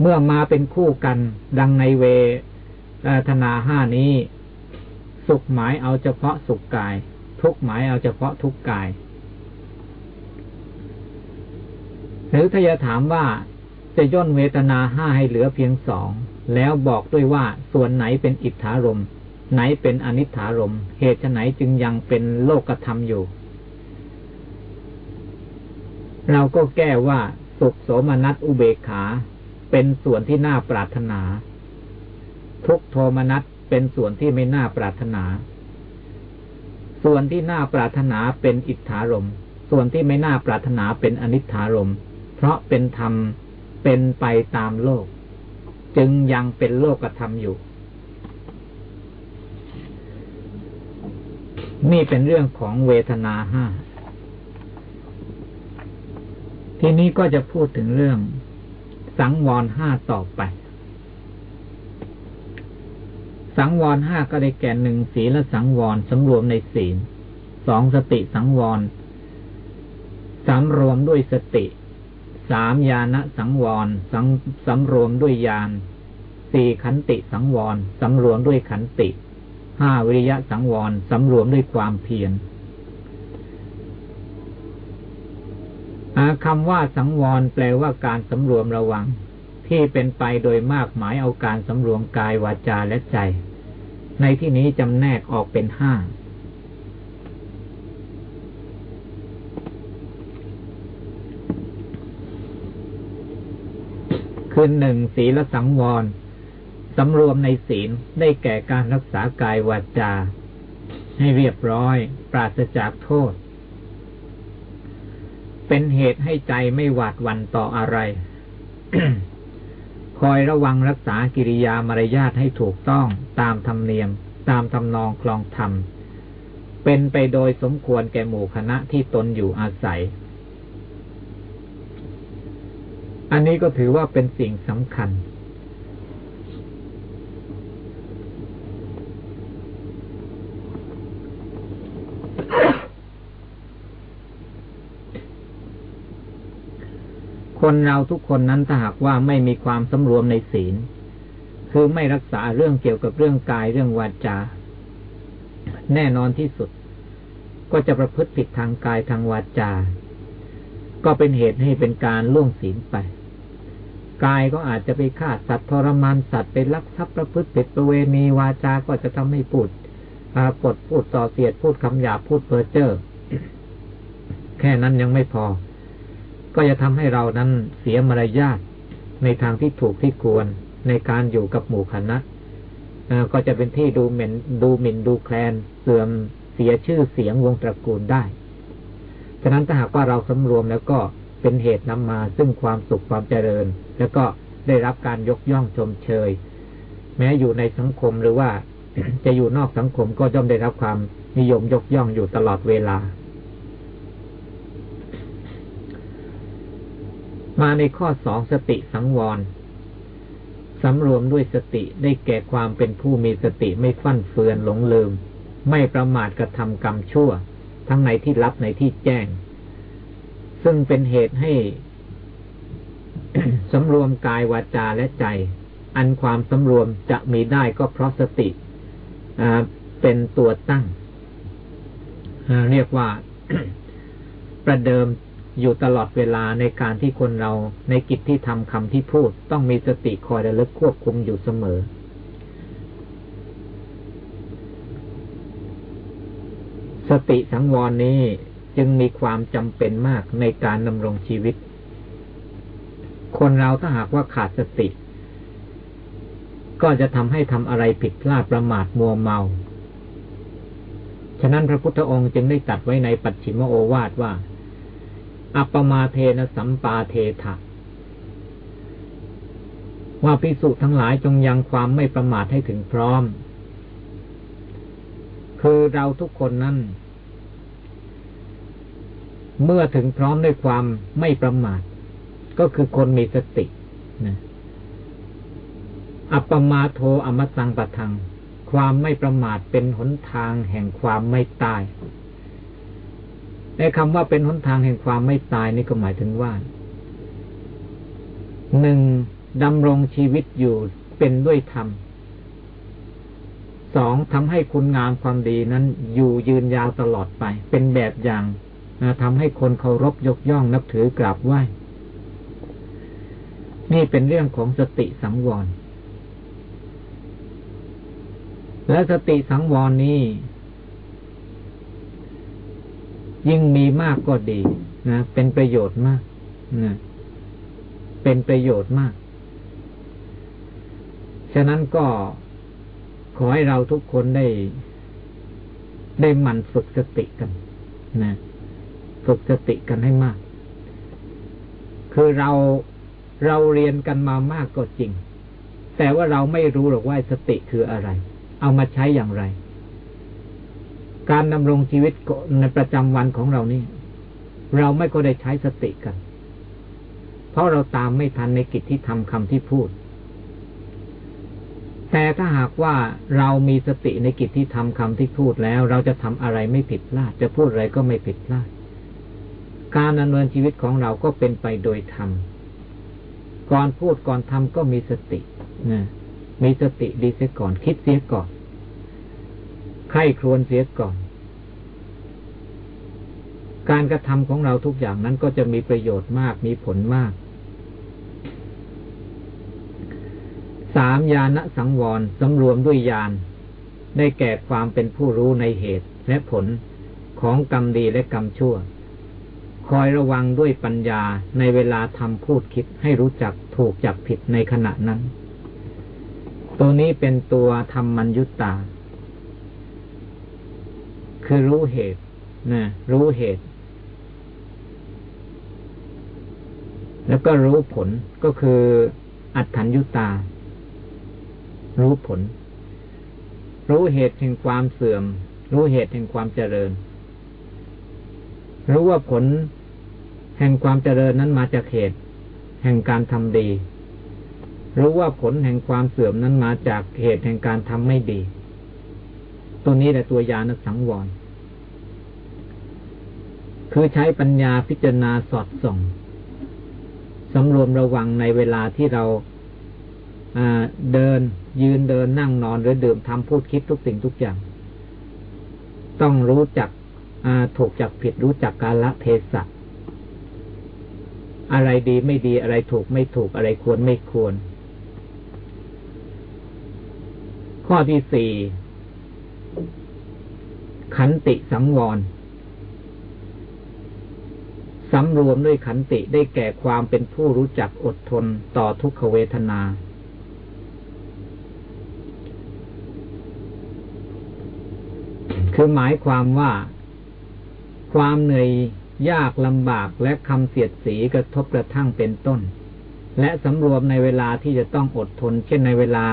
เมื่อมาเป็นคู่กัน ดังในเวทนาห้านี้ สุขหมายเอาเฉพาะสุขกาย ทุกหมายเอาเฉพาะทุกกาย หรือถ้าจะถามว่าจะย่นเวทนาห้าให้เหลือเพียงสอง แล้วบอกด้วยว่าส่วนไหนเป็นอิทธารมไหนเป็นอนิถารมเหตุไหนจึงยังเป็นโลกธรรมอยู่ เราก็แก้ว่าสุขโสมนัสอุเบกขา เป็นส่วนที่น่าปรารถนา ทุกโทมนัสเป็นส่วนที่ไม่น่าปรารถนา ส่วนที่น่าปรารถนาเป็นอิทธารม ส่วนที่ไม่น่าปรารถนาเป็นอนิถารม เพราะเป็นธรรมเป็นไปตามโลก จึงยังเป็นโลกธรรมอยู่ นี่เป็นเรื่องของเวทนาห้าทีนี้ก็จะพูดถึงเรื่อง สังวรห้าต่อไป สังวรห้าก็ได้แก่หนึ่งศีลสังวรสำรวมในศีลสองสติสังวรสำรวมด้วยสติสามญาณสังวรสังสำรวมด้วยญาณสี่ขันติสังวรสำรวมด้วยขันติห้าวิริยะสังวรสำรวมด้วยความเพียร คำว่าสังวรแปลว่าการสำรวมระวัง ที่เป็นไปโดยมากหมายเอาการสำรวมกายวาจาและใจ ในที่นี้จำแนกออกเป็นห้าคือหนึ่งศีลสังวรสำรวมในศีลได้แก่การรักษากายวาจา ให้เรียบร้อย ปราศจากโทษ เป็นเหตุให้ใจไม่หวาดวันต่ออะไร คอยระวังรักษากิริยามารยาทให้ถูกต้องตามธรรมเนียม ตามทำนองคลองธรรม เป็นไปโดยสมควรแก่หมู่คณะที่ตนอยู่อาศัย อันนี้ก็ถือว่าเป็นสิ่งสำคัญ คนเราทุกคนนั้นถ้าหากว่าไม่มีความสำรวมในศีล คือไม่รักษาเรื่องเกี่ยวกับเรื่องกายเรื่องวาจา แน่นอนที่สุด ก็จะประพฤติผิดทางกายทางวาจา ก็เป็นเหตุให้เป็นการล่วงศีลไป กายก็อาจจะไปฆ่าสัตว์ทรมานสัตว์ไปลักทรัพย์ประพฤติผิดประเวณีวาจาก็จะทำให้พูดปดพูดต่อเสียดพูดคำหยาพูดเพ้อเจ้อแค่นั้นยังไม่พอ ก็จะทำให้เรานั้นเสียมารยาทในทางที่ถูกที่ควรในการอยู่กับหมู่คณะก็จะเป็นที่ดูเหม็นดูหมิ่นดูแคลนเสื่อมเสียชื่อเสียงวงตระกูลได้ฉะนั้นถ้าหากว่าเราสำรวมแล้วก็เป็นเหตุนำมาซึ่งความสุขความเจริญ แล้วก็ได้รับการยกย่องชมเชย แม้อยู่ในสังคมหรือว่าจะอยู่นอกสังคมก็ย่อมได้รับความนิยมยกย่องอยู่ตลอดเวลา มาในข้อสองสติสังวรสำรวมด้วยสติได้แก่ความเป็นผู้มีสติไม่ฟั่นเฟือนหลงลืม ไม่ประมาทกระทำกรรมชั่ว ทั้งในที่ลับในที่แจ้ง ซึ่งเป็นเหตุให้สำรวมกายวาจาและใจ อันความสำรวมจะมีได้ก็เพราะสติเป็นตัวตั้ง เรียกว่าประเดิม อยู่ตลอดเวลาในการที่คนเราในกิจที่ทำคำที่พูด ต้องมีสติคอยระลึกควบคุมอยู่เสมอ สติสังวรนี้จึงมีความจำเป็นมากในการดำรงชีวิต คนเราถ้าหากว่าขาดสติ ก็จะทำให้ทำอะไรผิดพลาดประมาทมัวเมา ฉะนั้นพระพุทธองค์จึงได้ตัดไว้ในปัจฉิมโอวาทว่า อัปมาเทนะสัมปาเทถะว่าพิสุทั้งหลายจงยังความไม่ประมาทให้ถึงพร้อม คือเราทุกคนนั้น เมื่อถึงพร้อมด้วยความไม่ประมาท ก็คือคนมีสตินะอัปมาโทอมตังปะทัง ความไม่ประมาทเป็นหนทางแห่งความไม่ตาย ในคำว่าเป็นหนทางแห่งความไม่ตายนี่ก็หมายถึงว่าหนึ่งดำรงชีวิตอยู่เป็นด้วยธรรมสองทำให้คุณงามความดีนั้น อยู่ยืนยาวตลอดไป เป็นแบบอย่างทำให้คนเคารพยกย่องนับถือกราบไหว้ นี่เป็นเรื่องของสติสังวร และสติสังวรนี้ ยิ่งมีมากก็ดีนะเป็นประโยชน์มากนะเป็นประโยชน์มาก ฉะนั้นก็ขอให้เราทุกคนได้ ได้หมั่นฝึกสติกันนะฝึกสติกันให้มาก คือเราเราเรียนกันมามากก็จริง แต่ว่าเราไม่รู้หรอกว่าสติคืออะไร เอามาใช้อย่างไร การดำรงชีวิตในประจำวันของเรานี่ เราไม่ก็ได้ใช้สติกัน เพราะเราตามไม่ทันในกิจที่ทำคำที่พูด แต่ถ้าหากว่าเรามีสติในกิจที่ทำคำที่พูดแล้ว เราจะทำอะไรไม่ผิดพลาด จะพูดอะไรก็ไม่ผิดพลาด การดำเนินชีวิตของเราก็เป็นไปโดยธรรม ก่อนพูดก่อนทำก็มีสตินะมีสติดีเสียก่อนคิดเสียก่อน ไข้ครวนเสียก่อน การกระทำของเราทุกอย่างนั้นก็จะมีประโยชน์มากมีผลมาก สามญาณสังวรสำรวมด้วยญาณได้แก่ความเป็นผู้รู้ในเหตุและผลของกรรมดีและกรรมชั่ว คอยระวังด้วยปัญญาในเวลาทำพูดคิดให้รู้จักถูกจักผิดในขณะนั้น ตัวนี้เป็นตัวธรรมัญยุตตา คือรู้เหตุนะรู้เหตุ แล้วก็รู้ผลก็คืออัตถัญยุตา รู้ผล รู้เหตุแห่งความเสื่อม รู้เหตุแห่งความเจริญ รู้ว่าผลแห่งความเจริญนั้นมาจากเหตุ แห่งการทำดี รู้ว่าผลแห่งความเสื่อมนั้นมาจากเหตุแห่งการทำไม่ดี ตัวนี้แหละตัวยานสังวร คือใช้ปัญญาพิจารณาสอดส่องสำรวมระวังในเวลาที่เราเดินยืนเดินนั่งนอนหรือดื่มทำพูดคิดทุกสิ่งทุกอย่าง ต้องรู้จักถูกจักผิดรู้จักกาลเทศะอะไรดีไม่ดีอะไรถูกไม่ถูกอะไรควรไม่ควร ข้อที่สี่ ขันติสังวรสำรวมด้วยขันติได้แก่ความเป็นผู้รู้จักอดทนต่อทุกขเวทนา คือหมายความว่า ความเหนื่อยยากลำบากและคำเสียดสีกระทบกระทั่งเป็นต้น และสำรวมในเวลาที่จะต้องอดทน เช่นในเวลา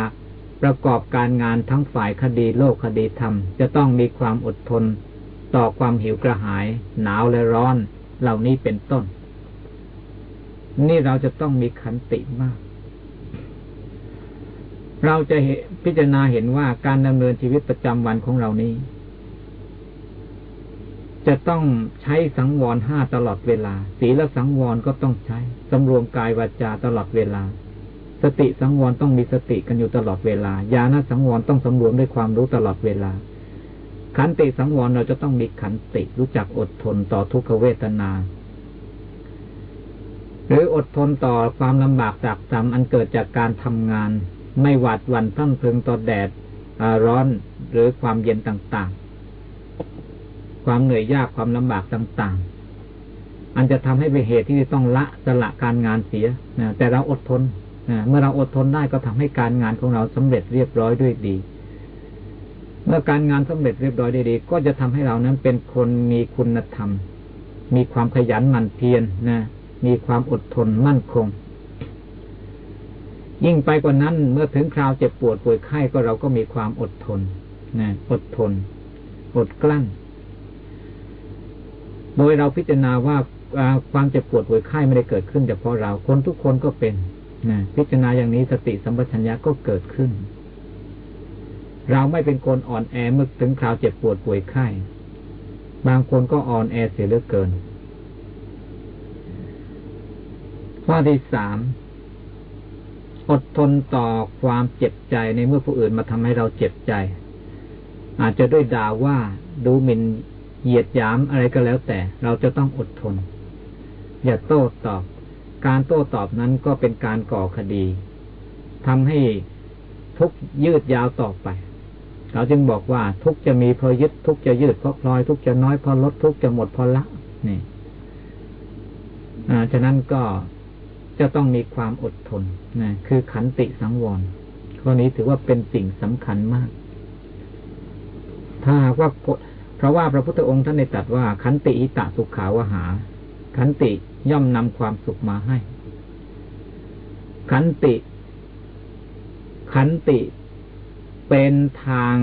ประกอบการงานทั้งฝ่ายคดีโลกคดีธรรม จะต้องมีความอดทน ต่อความหิวกระหาย หนาวและร้อน เหล่านี้เป็นต้น นี่เราจะต้องมีขันติมาก เราจะพิจารณาเห็นว่าการดำเนินชีวิตประจำวันของเรานี้ จะต้องใช้สังวรห้าตลอดเวลา ศีลสังวรก็ต้องใช้สำรวมกายวาจาตลอดเวลา สติสังวรต้องมีสติกันอยู่ตลอดเวลา ญาณสังวรต้องสำรวมด้วยความรู้ตลอดเวลา ขันติสังวรเราจะต้องมีขันติรู้จักอดทนต่อทุกขเวทนา หรืออดทนต่อความลำบากจากจำอันเกิดจากการทำงาน ไม่หวาดหวั่นตั้งเพึงต่อแดดร้อนหรือความเย็นต่างๆ ความเหนื่อยยากความลำบากต่าง ๆ อันจะทำให้เป็นเหตุที่ต้องละสละการงานเสียนะแต่เราอดทน เมื่อเราอดทนได้ก็ทำให้การงานของเราสำเร็จเรียบร้อยด้วยดี เมื่อการงานสำเร็จเรียบร้อยได้ดี ก็จะทำให้เรานั้นเป็นคนมีคุณธรรม มีความขยันหมั่นเพียรนะ มีความอดทนมั่นคง ยิ่งไปกว่านั้น เมื่อถึงคราวเจ็บปวดป่วยไข้ก็เราก็มีความอดทนนะอดทน อดกลั้น โดยเราพิจารณาว่าความเจ็บปวดป่วยไข้ไม่ได้เกิดขึ้นเฉพาะเราคนทุกคนก็เป็น นะพิจารณาอย่างนี้สติสัมปชัญญะก็เกิดขึ้น เราไม่เป็นคนอ่อนแอเมื่อถึงคราวเจ็บปวดป่วยไข้ บางคนก็อ่อนแอเสียเหลือเกิน ข้อที่สามอดทนต่อความเจ็บใจในเมื่อผู้อื่นมาทำให้เราเจ็บใจ อาจจะด้วยด่าว่าดูหมิ่นเหยียดหยามอะไรก็แล้วแต่ เราจะต้องอดทน อย่าโต้ตอบ การโต้ตอบนั้นก็เป็นการก่อคดีทำให้ทุกยืดยาวต่อไปเราจึงบอกว่าทุกจะมีพอยึดทุกจะยืดเพราะพลอย ทุกจะน้อยเพอลดทุกจะหมดเพอละนี่ฉะนั้นก็จะต้องมีความอดทนนะคือขันติสังวรข้อนี้ถือว่าเป็นสิ่งสำคัญมาก ถ้าว่าเพราะว่าพระพุทธองค์ท่านได้ตรัสว่าขันติอิตะสุขาวหา ขันติ ย่อมนำความสุขมาให้ ขันติ ขันติเป็นทาง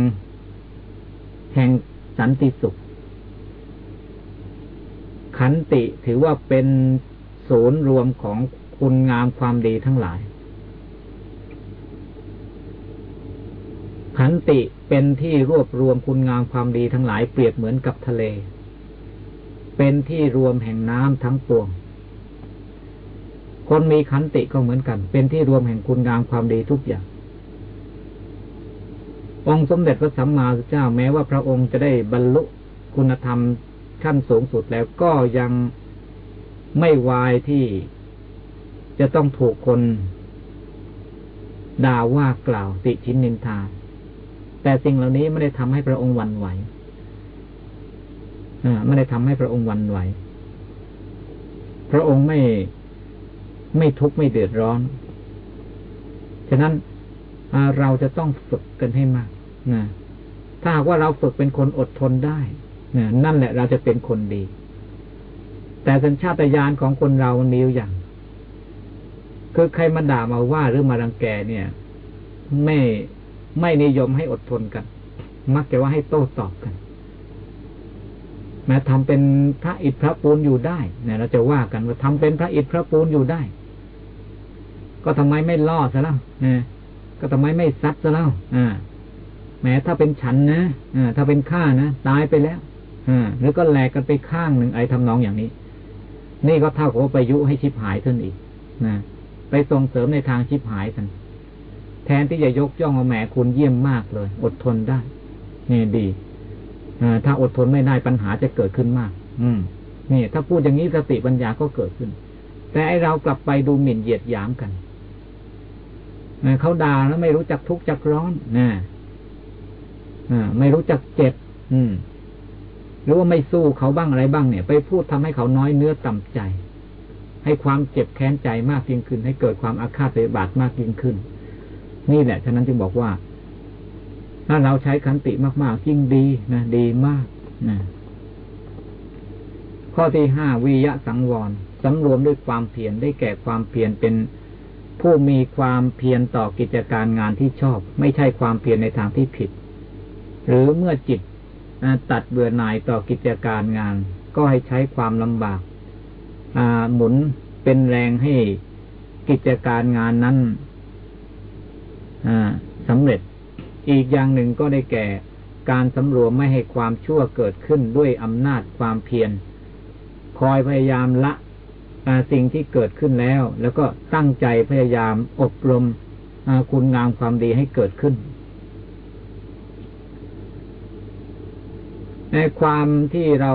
แห่งสันติสุข ขันติถือว่าเป็นศูนย์รวมของคุณงามความดีทั้งหลาย ขันติเป็นที่รวบรวมคุณงามความดีทั้งหลายเปรียบเหมือนกับทะเล เป็นที่รวมแห่งน้ำทั้งปวง คนมีขันติก็เหมือนกัน เป็นที่รวมแห่งคุณงามความดีทุกอย่าง องค์สมเด็จพระสัมมาสัมพุทธเจ้าแม้ว่าพระองค์จะได้บรรลุคุณธรรมขั้นสูงสุดแล้วก็ยังไม่วายที่จะต้องถูกคนด่าว่ากล่าวติชินนินทา แต่สิ่งเหล่านี้ไม่ได้ทำให้พระองค์วันไหวไม่ได้ทำให้พระองค์วันไหว พระองค์ไม่ ไม่ทุกข์ไม่เดือดร้อน ฉะนั้นเราจะต้องฝึกกันให้มากนะถ้าหากว่าเราฝึกเป็นคนอดทนได้นะนั่นแหละเราจะเป็นคนดี แต่สัญชาตญาณของคนเรามันมีอยู่อย่าง คือใครมาด่ามาว่าหรือมารังแกเนี่ย ไม่ไม่นิยมให้อดทนกัน มักจะว่าให้โต้ตอบกันแม้ทำเป็นพระอิฐพระปูนอยู่ได้เนี่ยเราจะว่ากันว่าทำเป็นพระอิฐพระปูนอยู่ได้ ก็ทำไมไม่ล่อซะแล้วก็ทำไมไม่ซัดซะแล้วอ่าแม้ถ้าเป็นฉันนะถ้าเป็นข้านะตายไปแล้วหรือก็แหลกกันไปข้างหนึ่งไอ้ทำนองอย่างนี้ นี่ก็เท่ากับไปยุให้ชิบหายท่านอีกนะไปส่งเสริมในทางชิบหายกันแทนที่จะยกย่องว่าแหมคุณเยี่ยมมากเลย อดทนได้นี่ดีอถ้าอดทนไม่ได้ปัญหาจะเกิดขึ้นมาก อืมนี่ ถ้าพูดอย่างนี้สติปัญญาก็เกิดขึ้น แต่ไอเรากลับไปดูหมิ่นเหยียดหยามกัน เขาด่าแล้วไม่รู้จักทุกข์จักร้อนนะไม่รู้จักเจ็บ อืม หรือว่าไม่สู้เขาบ้างอะไรบ้างเนี่ย ไปพูดทำให้เขาน้อยเนื้อต่ำใจ ให้ความเจ็บแค้นใจมากยิ่งขึ้น ให้เกิดความอาฆาตพยาบาทมากยิ่งขึ้น นี่แหละ ฉะนั้นจึงบอกว่า ถ้าเราใช้ขันติมากๆยิ่งดีนะดีมากนะข้อที่ห้าวิยะสังวรสำรวมด้วยความเพียรได้แก่ความเพียรเป็น ผู้มีความเพียรต่อกิจการงานที่ชอบ ไม่ใช่ความเพียรในทางที่ผิด หรือเมื่อจิตตัดเบื่อหน่ายต่อกิจการงาน ก็ให้ใช้ความลำบากหมุนเป็นแรงให้กิจการงานนั้นสำเร็จ อีกอย่างหนึ่งก็ได้แก่การสำรวมไม่ให้ความชั่วเกิดขึ้นด้วยอำนาจความเพียร คอยพยายามละ สิ่งที่เกิดขึ้นแล้ว แล้วก็ตั้งใจพยายามอบรมคุณงามความดีให้เกิดขึ้นในความที่เรา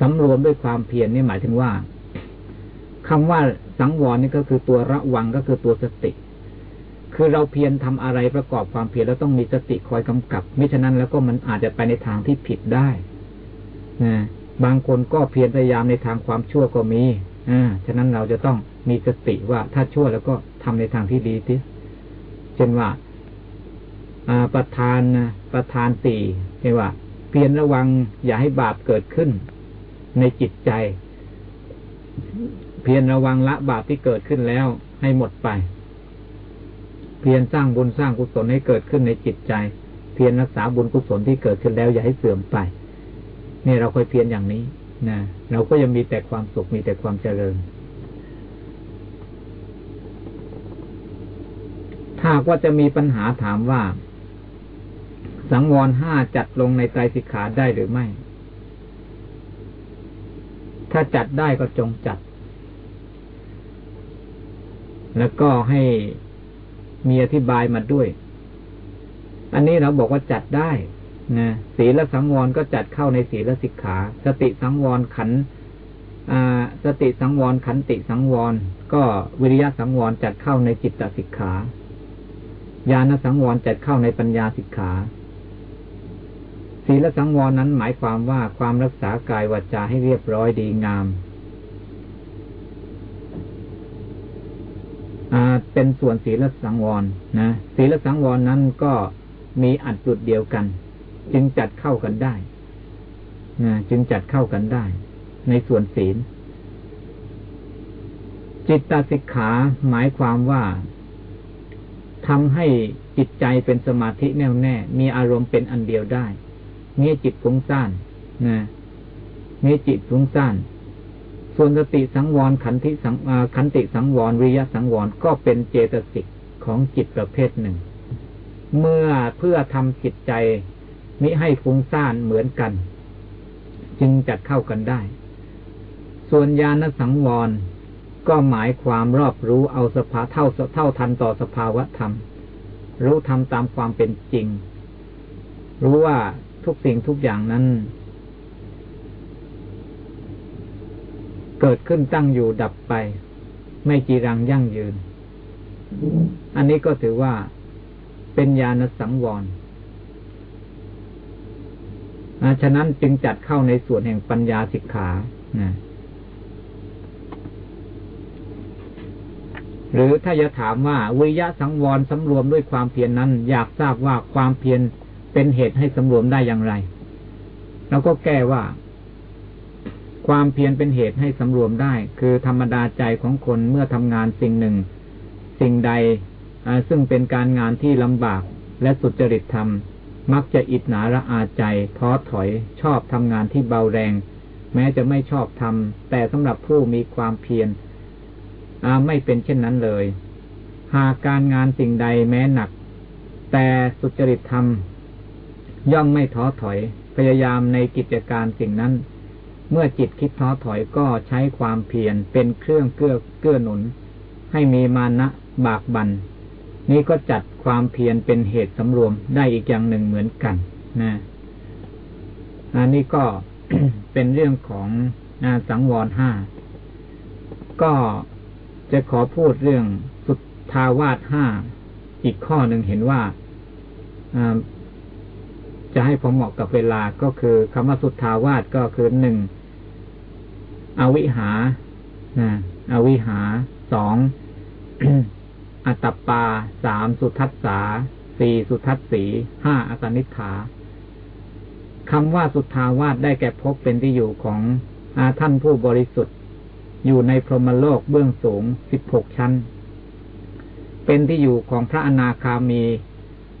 สำรวมด้วยความเพียรนี่หมายถึงว่าคำว่าสังวรนี่ก็คือตัวระวังก็คือตัวสติ คือเราเพียรทำอะไรประกอบความเพียรแล้วต้องมีสติคอยกำกับ ไม่ฉะนั้นแล้วก็มันอาจจะไปในทางที่ผิดได้นะ บางคนก็เพียรพยายามในทางความชั่วก็มีอ่าฉะนั้นเราจะต้องมีสติว่าถ้าชั่วแล้วก็ทำในทางที่ดีทีเช่นว่าประธานประธานสี่เช่นว่า เพียรระวังอย่าให้บาปเกิดขึ้น ในจิตใจ เพียรระวังละบาปที่เกิดขึ้นแล้วให้หมดไป เพียรสร้างบุญสร้างกุศลให้เกิดขึ้นในจิตใจ เพียรรักษาบุญกุศลที่เกิดขึ้นแล้วอย่าให้เสื่อมไป นี่เราค่อยเพียรอย่างนี้นะเราก็ยังมีแต่ความสุขมีแต่ความเจริญ ถ้าว่าจะมีปัญหาถามว่า สังวรห้าจัดลงในใจสิกขาได้หรือไม่ ถ้าจัดได้ก็จงจัด แล้วก็ให้มีอธิบายมาด้วย อันนี้เราบอกว่าจัดได้ นะศีลสังวรก็จัดเข้าในศีลสิกขา สติสังวรขันสติสังวรขันติสังวร ก็วิริยะสังวรจัดเข้าในจิตตสิกขาญาณสังวรจัดเข้าในปัญญาสิกขาศีลสังวรนั้นหมายความว่าความรักษากายวาจาให้เรียบร้อยดีงามเป็นส่วนศีลสังวรนะศีลสังวรนั้นก็มีอัดจุดเดียวกัน จึงจัดเข้ากันได้นะจึงจัดเข้ากันได้ ในส่วนศีล จิตตสิกขาหมายความว่าทำให้จิตใจเป็นสมาธิแน่วแน่ มีอารมณ์เป็นอันเดียวได้มีจิตฟุ้งซ่านนะมีจิตฟุ้งซ่านส่วนสติสังวรขันธิสังขันติสังวรวิยะสังวรก็เป็นเจตสิกของจิตประเภทหนึ่ง เมื่อเพื่อทำจิตใจ มิให้ฟุ้งซ่านเหมือนกัน จึงจัดเข้ากันได้ ส่วนญาณสังวร ก็หมายความรอบรู้เอาสภาเท่าเท่าทันต่อสภาวะธรรม รู้ทำตามความเป็นจริง รู้ว่าทุกสิ่งทุกอย่างนั้น เกิดขึ้นตั้งอยู่ดับไป ไม่จีรังยั่งยืน อันนี้ก็ถือว่าเป็นญาณสังวร ฉะนั้นจึงจัดเข้าในส่วนแห่งปัญญาสิกขาหรือถ้าจะถามว่าวิยะสังวรสำรวมด้วยความเพียรนนั้น อยากทราบว่าความเพียรเป็นเหตุให้สำรวมได้อย่างไรเราก็แก้ว่า ความเพียรเป็นเหตุให้สำรวมได้ คือธรรมดาใจของคนเมื่อทำงานสิ่งหนึ่ง สิ่งใดซึ่งเป็นการงานที่ลำบากและสุจริตธรร มักจะอิดหนาระอาใจท้อถอยชอบทำงานที่เบาแรง แม้จะไม่ชอบทำแต่สำหรับผู้มีความเพียรไม่เป็นเช่นนั้นเลย หากการงานสิ่งใดแม้หนัก แต่สุจริตธรรม ย่อมไม่ท้อถอย พยายามในกิจการสิ่งนั้น เมื่อจิตคิดท้อถอยก็ใช้ความเพียรเป็นเครื่องเกื้อเกื้อหนุน ให้มีมานะบากบันนี้ นี่ก็จัดความเพียรเป็นเหตุสำรวมได้อีกอย่างหนึ่งเหมือนกันนะอันนี้ก็เป็นเรื่องของสังวรห้า ก็จะขอพูดเรื่องสุทาวาสห้าอีกข้อหนึ่งเห็นว่าจะให้ผมเหมาะกับเวลาก็คือคำว่าสุทาวาสก็คือหนึ่งอวิหาอวิหาสอง อัตปาสามสุทัศสาสี่สุทัศสีห้าอสนิฐาคำว่าสุทธาวาสได้แก่พบเป็นที่อยู่ของอาท่านผู้บริสุทธิ์ อยู่ในพรหมโลกเบื้องสูงสิบหกชั้น เป็นที่อยู่ของพระอนาคามี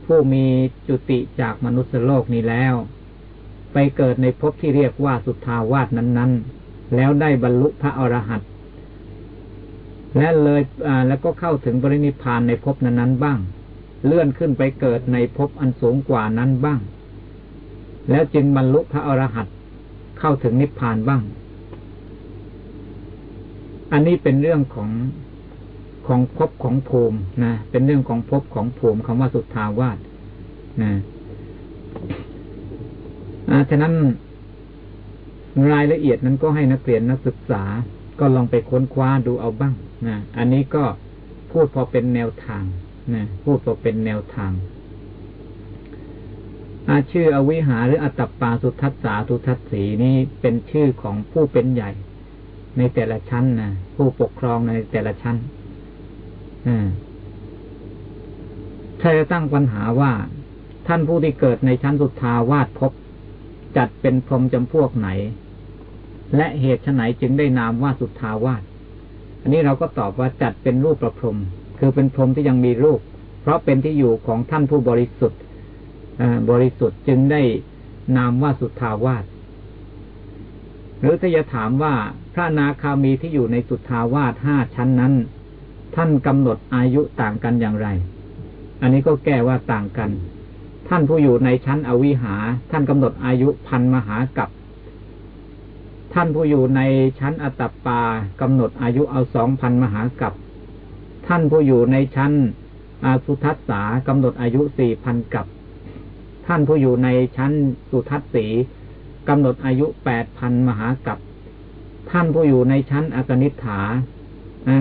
ผู้มีจุติจากมนุษยโลกนี้แล้ว ไปเกิดในภพที่เรียกว่าสุทธาวาสนั้น ๆ แล้วได้บรรลุพระอรหันต และเลยแล้วก็เข้าถึงบริณิพานในภพนั้นๆบ้าง เลื่อนขึ้นไปเกิดในภพอันสูงกว่านั้นบ้าง แล้วจึงบรรลุพระอรหันต์เข้าถึงนิพพานบ้าง อันนี้เป็นเรื่องของของภพของภูมินะเป็นเรื่องของภพของภูมิคำว่าสุทธาวาสนะอาฉะนั้นรายละเอียดนั้นก็ให้นักเรียนนักศึกษาก็ลองไปค้นคว้าดูเอาบ้าง นะอันนี้ก็พูดพอเป็นแนวทางนะพูดพอเป็นแนวทาง อาชื่ออวิหาหรืออัตตปาสุทัศสาสุทัศสีนี้เป็นชื่อของผู้เป็นใหญ่ ในแต่ละชั้นนะผู้ปกครองในแต่ละชั้นถ้าจะตั้งปัญหาว่า ท่านผู้ที่เกิดในชั้นสุทาวาสพบ จัดเป็นพรหมจำพวกไหน และเหตุไหนจึงได้นามว่าสุทาวาส อันนี้เราก็ตอบว่าจัดเป็นรูปประพรมคือเป็นพรมที่ยังมีรูป เพราะเป็นที่อยู่ของท่านผู้บริสุทธิ์บริสุทธิ์จึงได้นามว่าสุทธาวาสหรือถ้าจะถามว่าพระนาคามีที่อยู่ในสุทธาวาสห้าชั้นนั้น ท่านกำหนดอายุต่างกันอย่างไร อันนี้ก็แก้ว่าต่างกัน ท่านผู้อยู่ในชั้นอวิหา ท่านกำหนดอายุพันมหากับ ท่านผู้อยู่ในชั้นอตตปากำหนดอายุเอาสองพันมหากับ ท่านผู้อยู่ในชั้นอาสุทัสสากำหนดอายุสี่พันกับ ท่านผู้อยู่ในชั้นสุทัศสีกำหนดอายุแปดพันมหากับ ท่านผู้อยู่ในชั้นอกนิฐา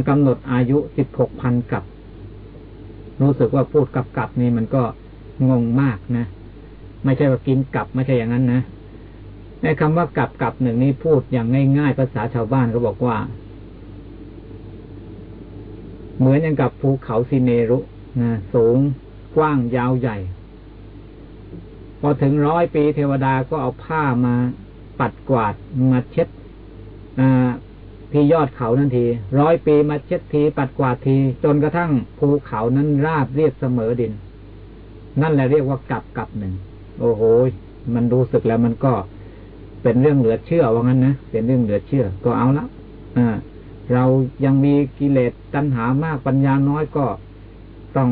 กำหนดอายุสิบหกพันกับ รู้สึกว่าพูดกับกับนี่มันก็งงมากนะ ไม่ใช่ว่ากินกับไม่ใช่อย่างนั้นนะ ในคำว่ากับกับหนึ่งนี้พูดอย่างง่ายๆ ภาษาชาวบ้านก็บอกว่า เหมือนอย่างกับภูเขาซิเนรุนะสูงกว้างยาวใหญ่ พอถึงร้อยปีเทวดาก็เอาผ้ามาปัดกวาดมาเช็ดที่ยอดเขานั่นทีร้อยปีมาเช็ดทีปัดกวาดที จนกระทั่งภูเขานั้นราบเรียบเสมอดิน นั่นแหละเรียกว่ากับกับหนึ่ง โอ้โห มันรู้สึกแล้วมันก็ เป็นเรื่องเหลือเชื่อว่างั้นนะเป็นเรื่องเหลือเชื่อ ก็เอาละอ่าเรายังมีกิเลสตัณหามากปัญญาน้อยก็ต้อง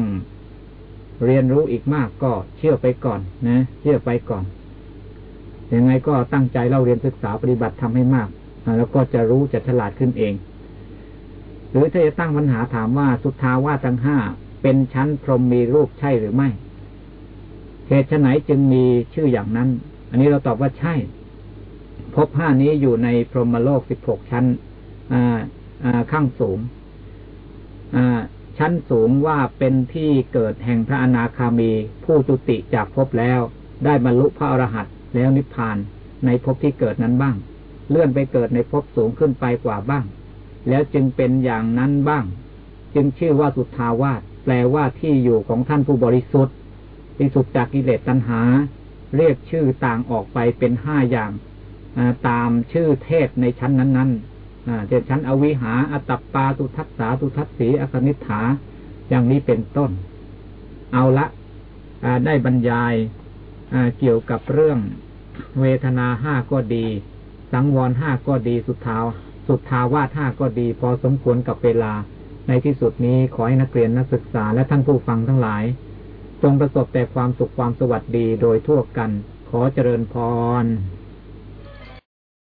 เรียนรู้อีกมากก็เชื่อไปก่อนนะ เชื่อไปก่อนยังไงก็ตั้งใจเล่าเรียนศึกษาปฏิบัติทำให้มาก แล้วก็จะรู้จะฉลาดขึ้นเอง หรือถ้าจะตั้งปัญหาถามว่าสุทธาวาทั้งห้าเป็นชั้นพรหมมีรูปใช่หรือไม่เหตุไหนจึงมีชื่ออย่างนั้น อันนี้เราตอบว่าใช่ พบห้านี้อยู่ในพรหมโลกสิบหกชั้นข้างสูงชั้นสูงว่าเป็นที่เกิดแห่งพระอนาคามี ผู้จุติจากภพแล้ว ได้บรรลุพระอรหันต์แล้วนิพพานในภพที่เกิดนั้นบ้าง เลื่อนไปเกิดในภพสูงขึ้นไปกว่าบ้าง แล้วจึงเป็นอย่างนั้นบ้าง จึงชื่อว่าสุทธาวาสแปลว่าที่อยู่ของท่านผู้บริสุทธิ์บริสุทธิ์จากกิเลสตัณหา เรียกชื่อต่างออกไปเป็นห้าอย่าง ตามชื่อเทศในชั้นนั้นๆเช่นชั้นอวิหา อตัปปาตุทัสสาตุทัสสีอคนิฐาอย่างนี้เป็นต้น เอาละได้บรรยายเกี่ยวกับเรื่องเวทนาห้าก็ดี สังวรห้าก็ดีสุดท้าสุดทาวาห้าก็ดี พอสมควรกับเวลา ในที่สุดนี้ขอให้นักเรียนนักศึกษาและท่านผู้ฟังทั้งหลาย จงประสบแต่ความสุขความสวัสดีโดยทั่วกัน ขอเจริญพร